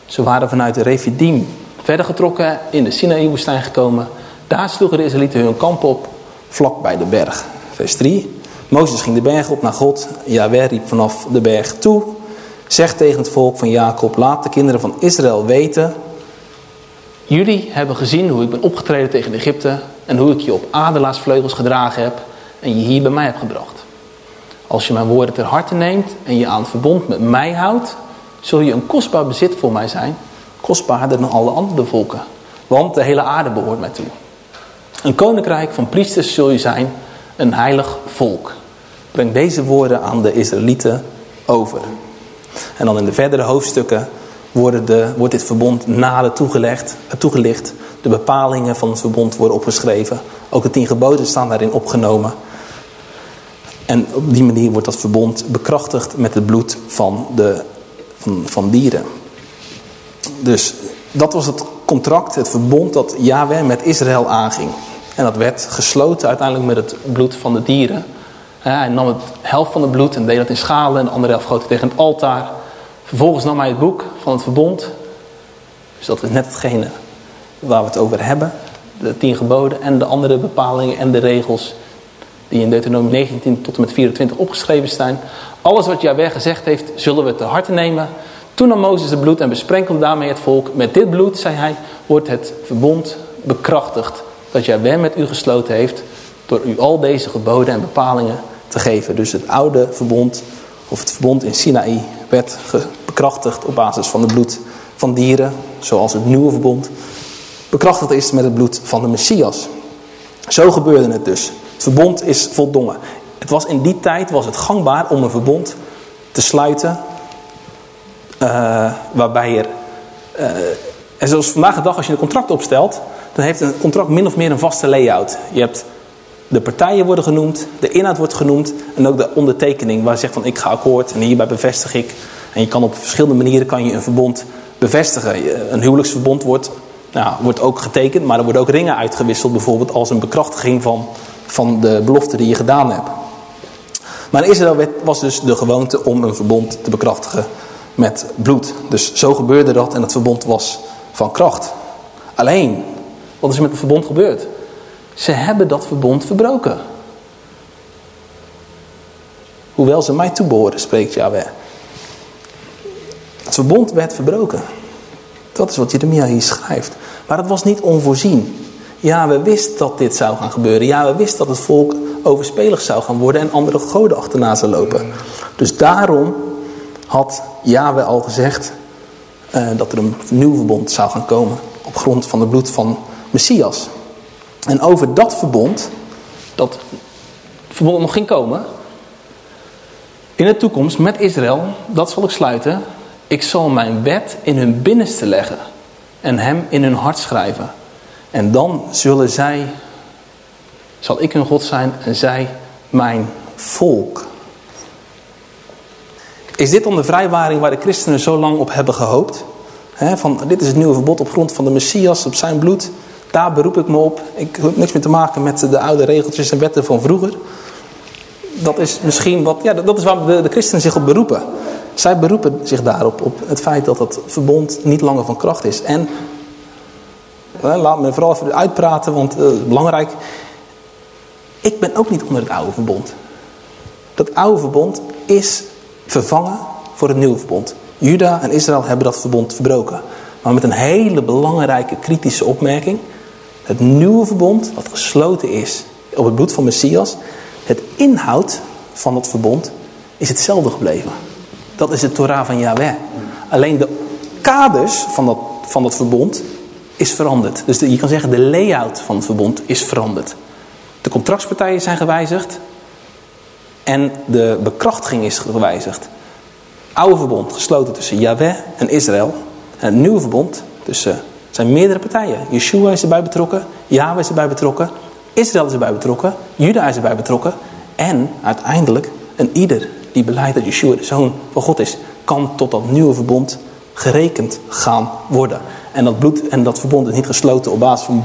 Ze waren vanuit de Refidim verder getrokken, in de Sinaï-woestijn gekomen. Daar sloegen de Israëlieten hun kamp op, vlak bij de berg. Vers 3. Mozes ging de berg op naar God. Yahweh riep vanaf de berg toe. Zeg tegen het volk van Jacob, laat de kinderen van Israël weten. Jullie hebben gezien hoe ik ben opgetreden tegen Egypte en hoe ik je op adelaarsvleugels gedragen heb en je hier bij mij hebt gebracht. Als je mijn woorden ter harte neemt en je aan het verbond met mij houdt, zul je een kostbaar bezit voor mij zijn, kostbaarder dan alle andere volken. Want de hele aarde behoort mij toe. Een koninkrijk van priesters zul je zijn, een heilig volk. Breng deze woorden aan de Israëlieten over. En dan in de verdere hoofdstukken de, wordt dit verbond nader eh, toegelicht. De bepalingen van het verbond worden opgeschreven. Ook de tien geboden staan daarin opgenomen. En op die manier wordt dat verbond bekrachtigd met het bloed van, de, van, van dieren. Dus dat was het contract, het verbond dat Yahweh met Israël aanging. En dat werd gesloten uiteindelijk met het bloed van de dieren. Hij nam het helft van het bloed en deed dat in schalen en de andere helft goot tegen het altaar. Vervolgens nam hij het boek van het verbond. Dus dat is net hetgene waar we het over hebben. De tien geboden en de andere bepalingen en de regels die in Deuteronomie 19 tot en met 24 opgeschreven staan. Alles wat Jahweh gezegd heeft, zullen we te harte nemen. Toen nam Mozes het bloed en besprenkelde daarmee het volk. Met dit bloed, zei hij, wordt het verbond bekrachtigd. Dat Jahweh met u gesloten heeft door u al deze geboden en bepalingen te geven. Dus het oude verbond, of het verbond in Sinaï, werd bekrachtigd op basis van het bloed van dieren. Zoals het nieuwe verbond bekrachtigd is met het bloed van de Messias. Zo gebeurde het dus. Het verbond is voldongen. Het was in die tijd was het gangbaar om een verbond te sluiten. Uh, waarbij er... Uh, en zoals vandaag de dag als je een contract opstelt... dan heeft een contract min of meer een vaste layout. Je hebt de partijen worden genoemd, de inhoud wordt genoemd... en ook de ondertekening waar je zegt van ik ga akkoord en hierbij bevestig ik. En je kan op verschillende manieren kan je een verbond bevestigen. Een huwelijksverbond wordt, nou, wordt ook getekend... maar er worden ook ringen uitgewisseld bijvoorbeeld als een bekrachtiging van van de belofte die je gedaan hebt. Maar in Israël was dus de gewoonte om een verbond te bekrachtigen met bloed. Dus zo gebeurde dat en het verbond was van kracht. Alleen, wat is er met het verbond gebeurd? Ze hebben dat verbond verbroken. Hoewel ze mij toebehoren, spreekt Yahweh. Het verbond werd verbroken. Dat is wat Jeremia hier schrijft. Maar het was niet onvoorzien. Ja, we wisten dat dit zou gaan gebeuren. Ja, we wisten dat het volk overspelig zou gaan worden en andere goden achterna zou lopen. Dus daarom had Yahweh al gezegd uh, dat er een nieuw verbond zou gaan komen op grond van het bloed van Messias. En over dat verbond, dat verbond nog ging komen, in de toekomst met Israël, dat zal ik sluiten. Ik zal mijn wet in hun binnenste leggen en hem in hun hart schrijven. En dan zullen zij, zal ik hun God zijn en zij mijn volk. Is dit dan de vrijwaring waar de christenen zo lang op hebben gehoopt? van dit is het nieuwe verbod op grond van de Messias, op zijn bloed. Daar beroep ik me op. Ik heb niks meer te maken met de oude regeltjes en wetten van vroeger. Dat is misschien wat, ja, dat is waar de, de christenen zich op beroepen. Zij beroepen zich daarop, op het feit dat dat verbond niet langer van kracht is. En laat me vooral even uitpraten, want uh, belangrijk. Ik ben ook niet onder het oude verbond. Dat oude verbond is vervangen voor het nieuwe verbond. Juda en Israël hebben dat verbond verbroken. Maar met een hele belangrijke kritische opmerking. Het nieuwe verbond, wat gesloten is op het bloed van Messias. Het inhoud van dat verbond is hetzelfde gebleven. Dat is de Torah van Yahweh. Alleen de kaders van dat, van dat verbond is veranderd. Dus je kan zeggen de layout van het verbond is veranderd. De contractspartijen zijn gewijzigd. En de bekrachtiging is gewijzigd. Oude verbond gesloten tussen Yahweh en Israël. En het nieuwe verbond tussen zijn meerdere partijen. Yeshua is erbij betrokken. Yahweh is erbij betrokken. Israël is erbij betrokken. Juda is erbij betrokken. En uiteindelijk een ieder die beleidt dat Yeshua de zoon van God is. Kan tot dat nieuwe verbond gerekend gaan worden. En dat bloed en dat verbond is niet gesloten op basis van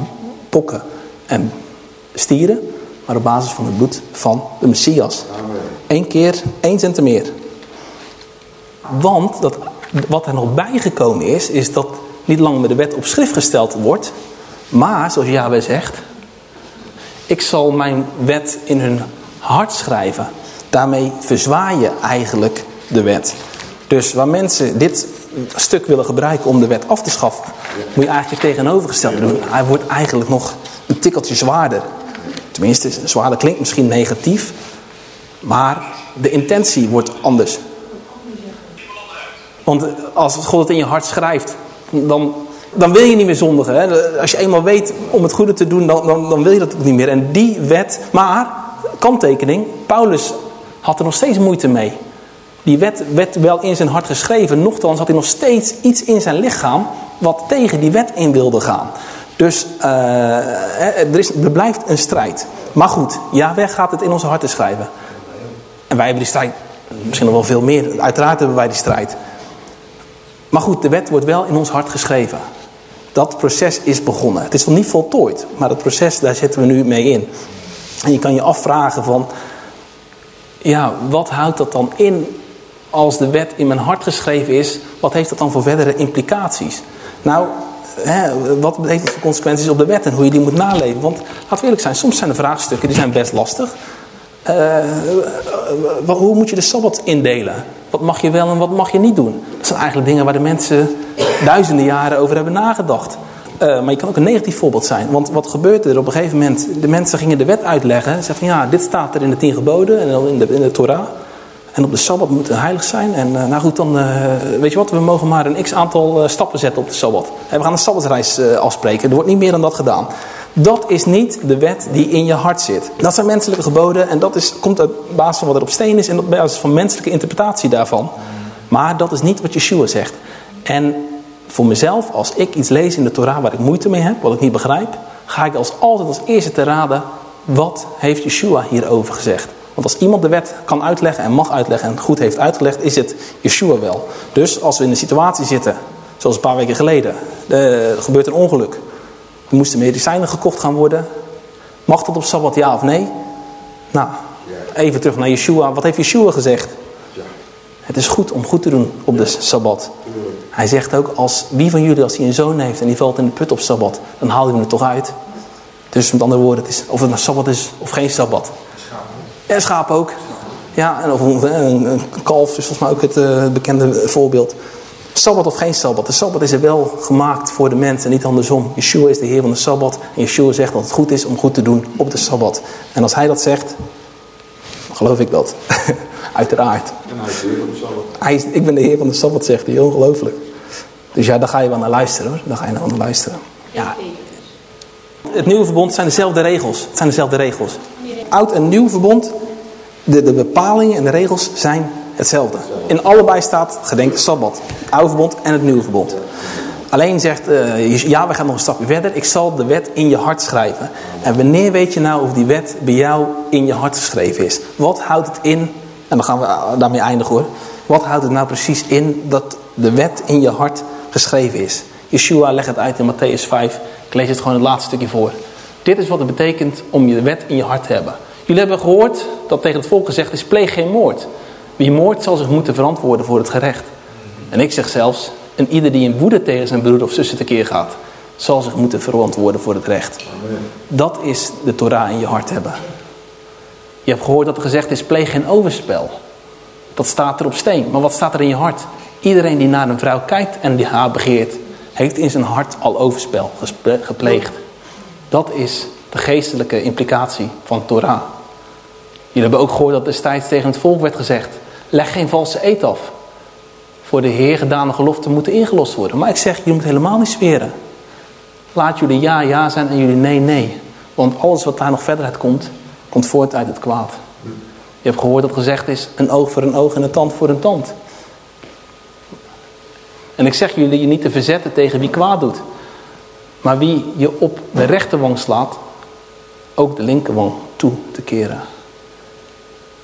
pokken en stieren. maar op basis van het bloed van de Messias. Eén keer, eens en te meer. Want dat, wat er nog bijgekomen is, is dat niet langer met de wet op schrift gesteld wordt. Maar, zoals Yahweh zegt, ik zal mijn wet in hun hart schrijven. Daarmee verzwaai je eigenlijk de wet. Dus waar mensen dit stuk willen gebruiken om de wet af te schaffen, moet je eigenlijk het tegenovergestelde doen. Hij wordt eigenlijk nog een tikkeltje zwaarder. Tenminste, zwaarder klinkt misschien negatief, maar de intentie wordt anders. Want als God het in je hart schrijft, dan, dan wil je niet meer zondigen. Hè? Als je eenmaal weet om het goede te doen, dan, dan, dan wil je dat ook niet meer. En die wet, maar, kanttekening, Paulus had er nog steeds moeite mee. Die wet werd wel in zijn hart geschreven, nochtans had hij nog steeds iets in zijn lichaam wat tegen die wet in wilde gaan. Dus uh, er, is, er blijft een strijd. Maar goed, Yahweh gaat het in onze harten schrijven. En wij hebben die strijd, misschien nog wel veel meer. Uiteraard hebben wij die strijd. Maar goed, de wet wordt wel in ons hart geschreven. Dat proces is begonnen. Het is nog niet voltooid, maar het proces, daar zitten we nu mee in. En je kan je afvragen van, ja, wat houdt dat dan in als de wet in mijn hart geschreven is? Wat heeft dat dan voor verdere implicaties? Nou, hè, wat heeft het voor consequenties op de wet en hoe je die moet naleven? Want, we eerlijk zijn, soms zijn de vraagstukken die zijn best lastig. Uh, hoe moet je de Sabbat indelen? Wat mag je wel en wat mag je niet doen? Dat zijn eigenlijk dingen waar de mensen duizenden jaren over hebben nagedacht. Uh, maar je kan ook een negatief voorbeeld zijn. Want wat gebeurde er op een gegeven moment? De mensen gingen de wet uitleggen. Ze zeiden van ja, dit staat er in de tien geboden en in de, in de Torah. En op de Sabbat moet het heilig zijn. En uh, nou goed, dan uh, weet je wat, we mogen maar een x aantal stappen zetten op de Sabbat. En we gaan een Sabbatsreis afspreken. Er wordt niet meer dan dat gedaan. Dat is niet de wet die in je hart zit. Dat zijn menselijke geboden en dat is, komt uit basis van wat er op steen is en op basis van menselijke interpretatie daarvan. Maar dat is niet wat Yeshua zegt. En voor mezelf, als ik iets lees in de Torah waar ik moeite mee heb, wat ik niet begrijp, ga ik als altijd als eerste te raden, wat heeft Yeshua hierover gezegd? Want als iemand de wet kan uitleggen en mag uitleggen en goed heeft uitgelegd, is het Yeshua wel. Dus als we in een situatie zitten, zoals een paar weken geleden, er gebeurt een ongeluk. Er moesten medicijnen gekocht gaan worden. Mag dat op Sabbat ja of nee? Nou, even terug naar Yeshua. Wat heeft Yeshua gezegd? Het is goed om goed te doen op de Sabbat. Hij zegt ook, als wie van jullie als hij een zoon heeft en die valt in de put op Sabbat, dan haal je hem er toch uit. Dus met andere woorden, het is, of het nou Sabbat is of geen Sabbat. En schaap ook. Ja, en of een, een kalf is volgens mij ook het uh, bekende voorbeeld. Sabbat of geen Sabbat. De Sabbat is er wel gemaakt voor de mensen, niet andersom. Yeshua is de Heer van de Sabbat. En Yeshua zegt dat het goed is om goed te doen op de Sabbat. En als hij dat zegt, geloof ik dat. Uiteraard. En hij is de Heer van de Sabbat. Hij is, ik ben de Heer van de Sabbat, zegt hij. Ongelooflijk. Dus ja, daar ga je wel naar luisteren hoor. Daar ga je naar luisteren. Ja. Het nieuwe verbond zijn dezelfde regels. Het zijn dezelfde regels. Oud en nieuw verbond, de, de bepalingen en de regels zijn hetzelfde. In allebei staat gedenk de Sabbat. Het oude verbond en het nieuwe verbond. Alleen zegt, uh, ja, we gaan nog een stapje verder. Ik zal de wet in je hart schrijven. En wanneer weet je nou of die wet bij jou in je hart geschreven is? Wat houdt het in, en dan gaan we daarmee eindigen hoor. Wat houdt het nou precies in dat de wet in je hart geschreven is? Yeshua legt het uit in Matthäus 5. Ik lees het gewoon het laatste stukje voor. Dit is wat het betekent om je wet in je hart te hebben. Jullie hebben gehoord dat tegen het volk gezegd is, pleeg geen moord. Wie moord zal zich moeten verantwoorden voor het gerecht. En ik zeg zelfs, en ieder die in woede tegen zijn broer of zuster tekeer gaat, zal zich moeten verantwoorden voor het recht. Dat is de Torah in je hart hebben. Je hebt gehoord dat er gezegd is, pleeg geen overspel. Dat staat er op steen. Maar wat staat er in je hart? Iedereen die naar een vrouw kijkt en die haar begeert, heeft in zijn hart al overspel gepleegd. Dat is de geestelijke implicatie van Torah. Jullie hebben ook gehoord dat destijds tegen het volk werd gezegd, leg geen valse eet af. Voor de Heer gedane geloften moeten ingelost worden. Maar ik zeg, je moet helemaal niet zweren. Laat jullie ja ja zijn en jullie nee nee. Want alles wat daar nog verder uit komt, komt voort uit het kwaad. Je hebt gehoord dat gezegd is, een oog voor een oog en een tand voor een tand. En ik zeg jullie je niet te verzetten tegen wie kwaad doet. Maar wie je op de rechterwang slaat, ook de linkerwang toe te keren.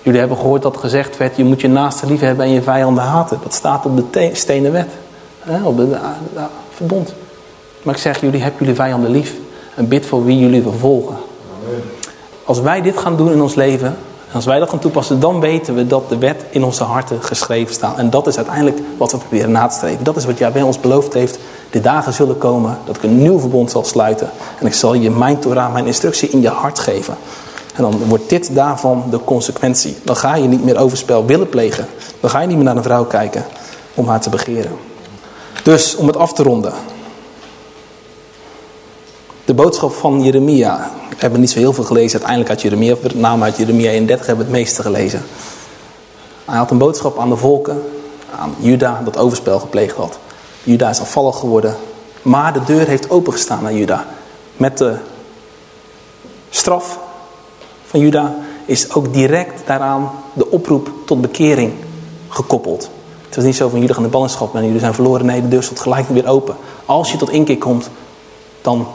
Jullie hebben gehoord dat gezegd werd, je moet je naaste lief hebben en je vijanden haten. Dat staat op de stenen wet. Op de, de, de, verbond. Maar ik zeg jullie, heb jullie vijanden lief. En bid voor wie jullie vervolgen. Als wij dit gaan doen in ons leven, en als wij dat gaan toepassen, dan weten we dat de wet in onze harten geschreven staat. En dat is uiteindelijk wat we proberen na te streven. Dat is wat Jahweh ons beloofd heeft. De dagen zullen komen dat ik een nieuw verbond zal sluiten. En ik zal je mijn Torah, mijn instructie in je hart geven. En dan wordt dit daarvan de consequentie. Dan ga je niet meer overspel willen plegen. Dan ga je niet meer naar een vrouw kijken om haar te begeren. Dus om het af te ronden. De boodschap van Jeremia. We hebben niet zo heel veel gelezen uiteindelijk uit Jeremia. Met name uit Jeremia 31 hebben we het meeste gelezen. Hij had een boodschap aan de volken. Aan Juda dat overspel gepleegd had. Juda is afvallig geworden. Maar de deur heeft opengestaan aan Juda. Met de straf van Juda is ook direct daaraan de oproep tot bekering gekoppeld. Het was niet zo van jullie gaan de ballingschap en jullie zijn verloren. Nee, de deur stond gelijk weer open. Als je tot inkeer komt, dan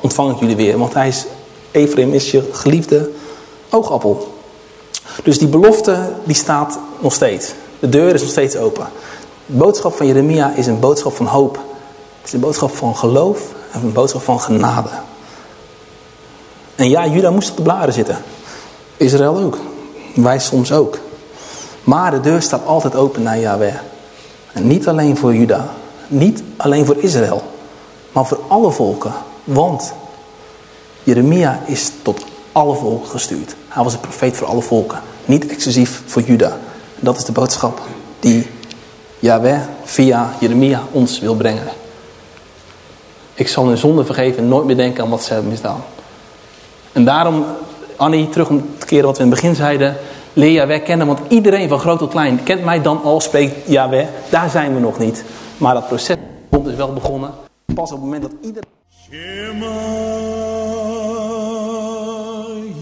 ontvang ik jullie weer. Want hij is, Ephraim is je geliefde oogappel. Dus die belofte die staat nog steeds. De deur is nog steeds open. De boodschap van Jeremia is een boodschap van hoop. Het is een boodschap van geloof en een boodschap van genade. En ja, Juda moest op de blaren zitten. Israël ook. Wij soms ook. Maar de deur staat altijd open naar Yahweh. En niet alleen voor Juda. Niet alleen voor Israël. Maar voor alle volken. Want Jeremia is tot alle volken gestuurd. Hij was een profeet voor alle volken. Niet exclusief voor Juda. Dat is de boodschap die Yahweh via Jeremia ons wil brengen. Ik zal hun zonde vergeven en nooit meer denken aan wat ze hebben misdaan. En daarom, Annie, terug om te keren wat we in het begin zeiden. Leer Yahweh kennen, want iedereen van groot tot klein kent mij dan al, spreekt Yahweh. Daar zijn we nog niet. Maar dat proces is wel begonnen. Pas op het moment dat iedereen... Shema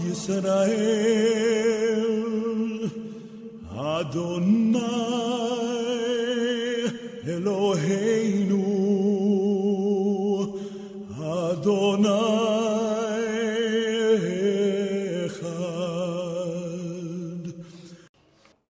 Yisrael Adonai